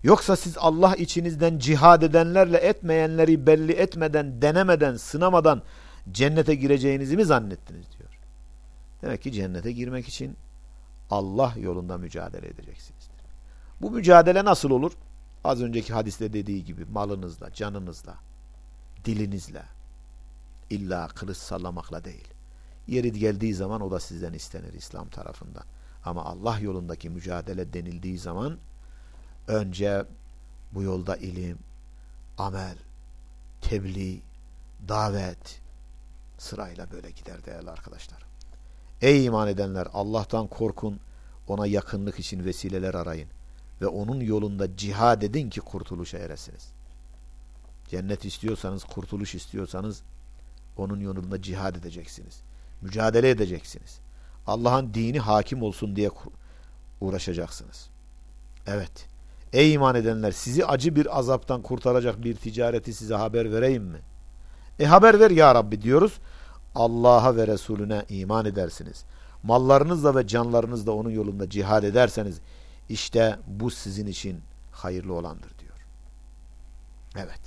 Yoksa siz Allah içinizden cihad edenlerle etmeyenleri belli etmeden, denemeden, sınamadan cennete gireceğinizi mi zannettiniz diyor. Demek ki cennete girmek için Allah yolunda mücadele edeceksiniz. Bu mücadele nasıl olur? Az önceki hadiste dediği gibi malınızla, canınızla, dilinizle, illa kılıç sallamakla değil. Yeri geldiği zaman o da sizden istenir İslam tarafından. Ama Allah yolundaki mücadele denildiği zaman önce bu yolda ilim, amel, tebliğ, davet sırayla böyle gider değerli arkadaşlar. Ey iman edenler Allah'tan korkun, ona yakınlık için vesileler arayın ve onun yolunda cihad edin ki kurtuluşa eresiniz. Cennet istiyorsanız, kurtuluş istiyorsanız onun yolunda cihad edeceksiniz. Mücadele edeceksiniz. Allah'ın dini hakim olsun diye uğraşacaksınız. Evet. Ey iman edenler sizi acı bir azaptan kurtaracak bir ticareti size haber vereyim mi? E haber ver ya Rabbi diyoruz. Allah'a ve Resulüne iman edersiniz. Mallarınızla ve canlarınızla onun yolunda cihad ederseniz işte bu sizin için hayırlı olandır diyor. Evet.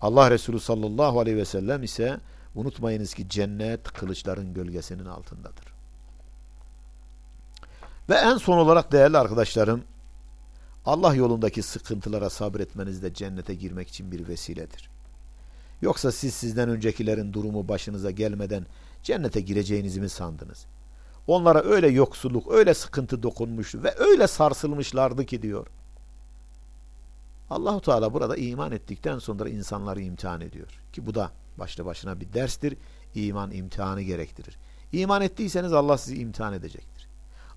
Allah Resulü sallallahu aleyhi ve sellem ise unutmayınız ki cennet kılıçların gölgesinin altındadır. Ve en son olarak değerli arkadaşlarım Allah yolundaki sıkıntılara sabretmeniz de cennete girmek için bir vesiledir. Yoksa siz sizden öncekilerin durumu başınıza gelmeden cennete gireceğinizi mi sandınız? Onlara öyle yoksulluk, öyle sıkıntı dokunmuştu ve öyle sarsılmışlardı ki diyor. Allahu Teala burada iman ettikten sonra insanları imtihan ediyor. Ki bu da başlı başına bir derstir. İman imtihanı gerektirir. İman ettiyseniz Allah sizi imtihan edecektir.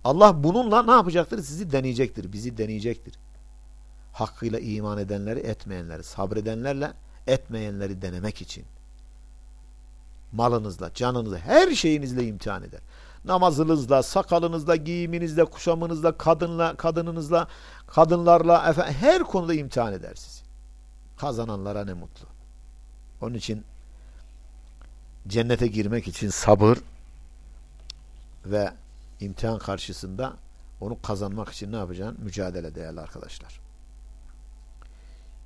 Allah bununla ne yapacaktır? Sizi deneyecektir. Bizi deneyecektir. Hakkıyla iman edenleri, etmeyenleri, sabredenlerle etmeyenleri denemek için. Malınızla, canınızla, her şeyinizle imtihan eder. Namazınızla, sakalınızla, giyiminizle, kuşamınızla, kadınla, kadınınızla, kadınlarla, efendim, her konuda imtihan eder sizi. Kazananlara ne mutlu. Onun için cennete girmek için sabır ve imtihan karşısında onu kazanmak için ne yapacaksın? Mücadele değerli arkadaşlar.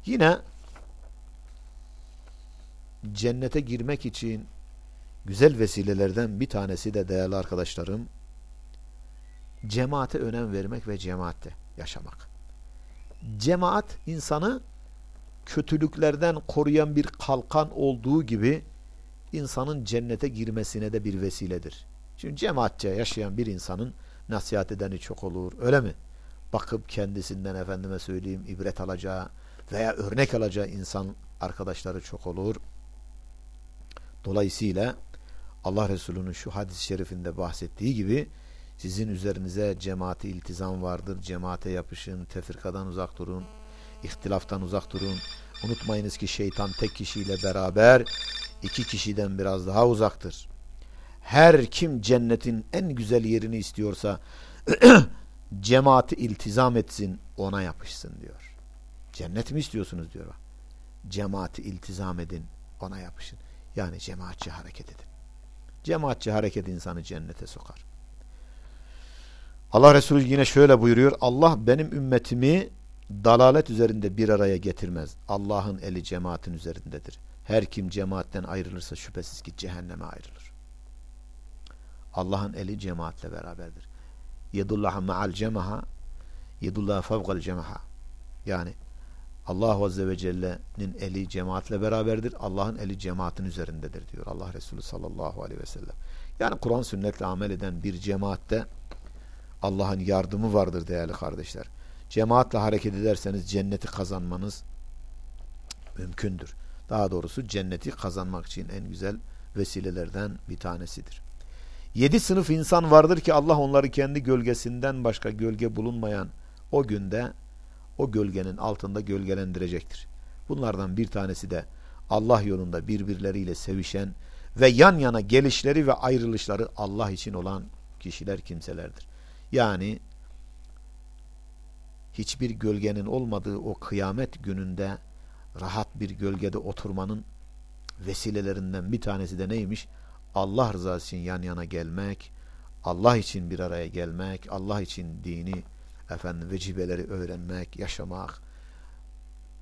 Yine cennete girmek için güzel vesilelerden bir tanesi de değerli arkadaşlarım cemaate önem vermek ve cemaatte yaşamak. Cemaat insanı kötülüklerden koruyan bir kalkan olduğu gibi insanın cennete girmesine de bir vesiledir. Çünkü cemaatçe yaşayan bir insanın nasihat edeni çok olur. Öyle mi? Bakıp kendisinden efendime söyleyeyim ibret alacağı veya örnek alacağı insan arkadaşları çok olur. Dolayısıyla Allah Resulü'nün şu hadis-i şerifinde bahsettiği gibi sizin üzerinize cemaati iltizam vardır. Cemaate yapışın, tefrikadan uzak durun, ihtilaftan uzak durun. Unutmayınız ki şeytan tek kişiyle beraber iki kişiden biraz daha uzaktır. Her kim cennetin en güzel yerini istiyorsa cemaati iltizam etsin, ona yapışsın diyor. Cennet mi istiyorsunuz diyor. Cemaati iltizam edin, ona yapışın. Yani cemaatçi hareket edin. Cemaatçi hareket insanı cennete sokar. Allah Resulü yine şöyle buyuruyor. Allah benim ümmetimi dalalet üzerinde bir araya getirmez. Allah'ın eli cemaatin üzerindedir. Her kim cemaatten ayrılırsa şüphesiz ki cehenneme ayrılır. Allah'ın eli cemaatle beraberdir. Yedullaha ma'al cemaha Yedullah fevgal cemaha. Yani Allah Azze ve Celle'nin eli cemaatle beraberdir. Allah'ın eli cemaatin üzerindedir diyor Allah Resulü sallallahu aleyhi ve sellem. Yani Kur'an sünnetle amel eden bir cemaatte Allah'ın yardımı vardır değerli kardeşler. Cemaatle hareket ederseniz cenneti kazanmanız mümkündür. Daha doğrusu cenneti kazanmak için en güzel vesilelerden bir tanesidir. Yedi sınıf insan vardır ki Allah onları kendi gölgesinden başka gölge bulunmayan o günde o gölgenin altında gölgelendirecektir. Bunlardan bir tanesi de Allah yolunda birbirleriyle sevişen ve yan yana gelişleri ve ayrılışları Allah için olan kişiler kimselerdir. Yani hiçbir gölgenin olmadığı o kıyamet gününde rahat bir gölgede oturmanın vesilelerinden bir tanesi de neymiş? Allah rızası için yan yana gelmek, Allah için bir araya gelmek, Allah için dini, efendim vecibeleri öğrenmek, yaşamak,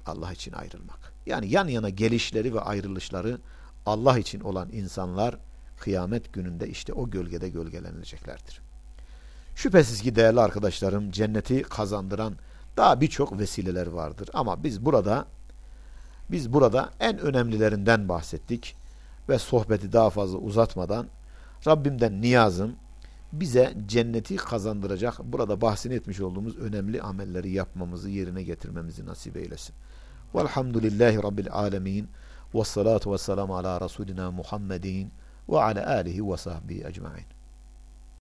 Allah için ayrılmak. Yani yan yana gelişleri ve ayrılışları Allah için olan insanlar kıyamet gününde işte o gölgede gölgelenileceklerdir. Şüphesiz ki değerli arkadaşlarım cenneti kazandıran daha birçok vesileler vardır. Ama biz burada biz burada en önemlilerinden bahsettik ve sohbeti daha fazla uzatmadan Rabbimden niyazım bize cenneti kazandıracak burada bahsini etmiş olduğumuz önemli amelleri yapmamızı yerine getirmemizi nasip eylesin. Velhamdülillahi Rabbil alemin ve salatu ve selamu ala Resulina Muhammedin ve ala alihi ve sahbihi ecmain.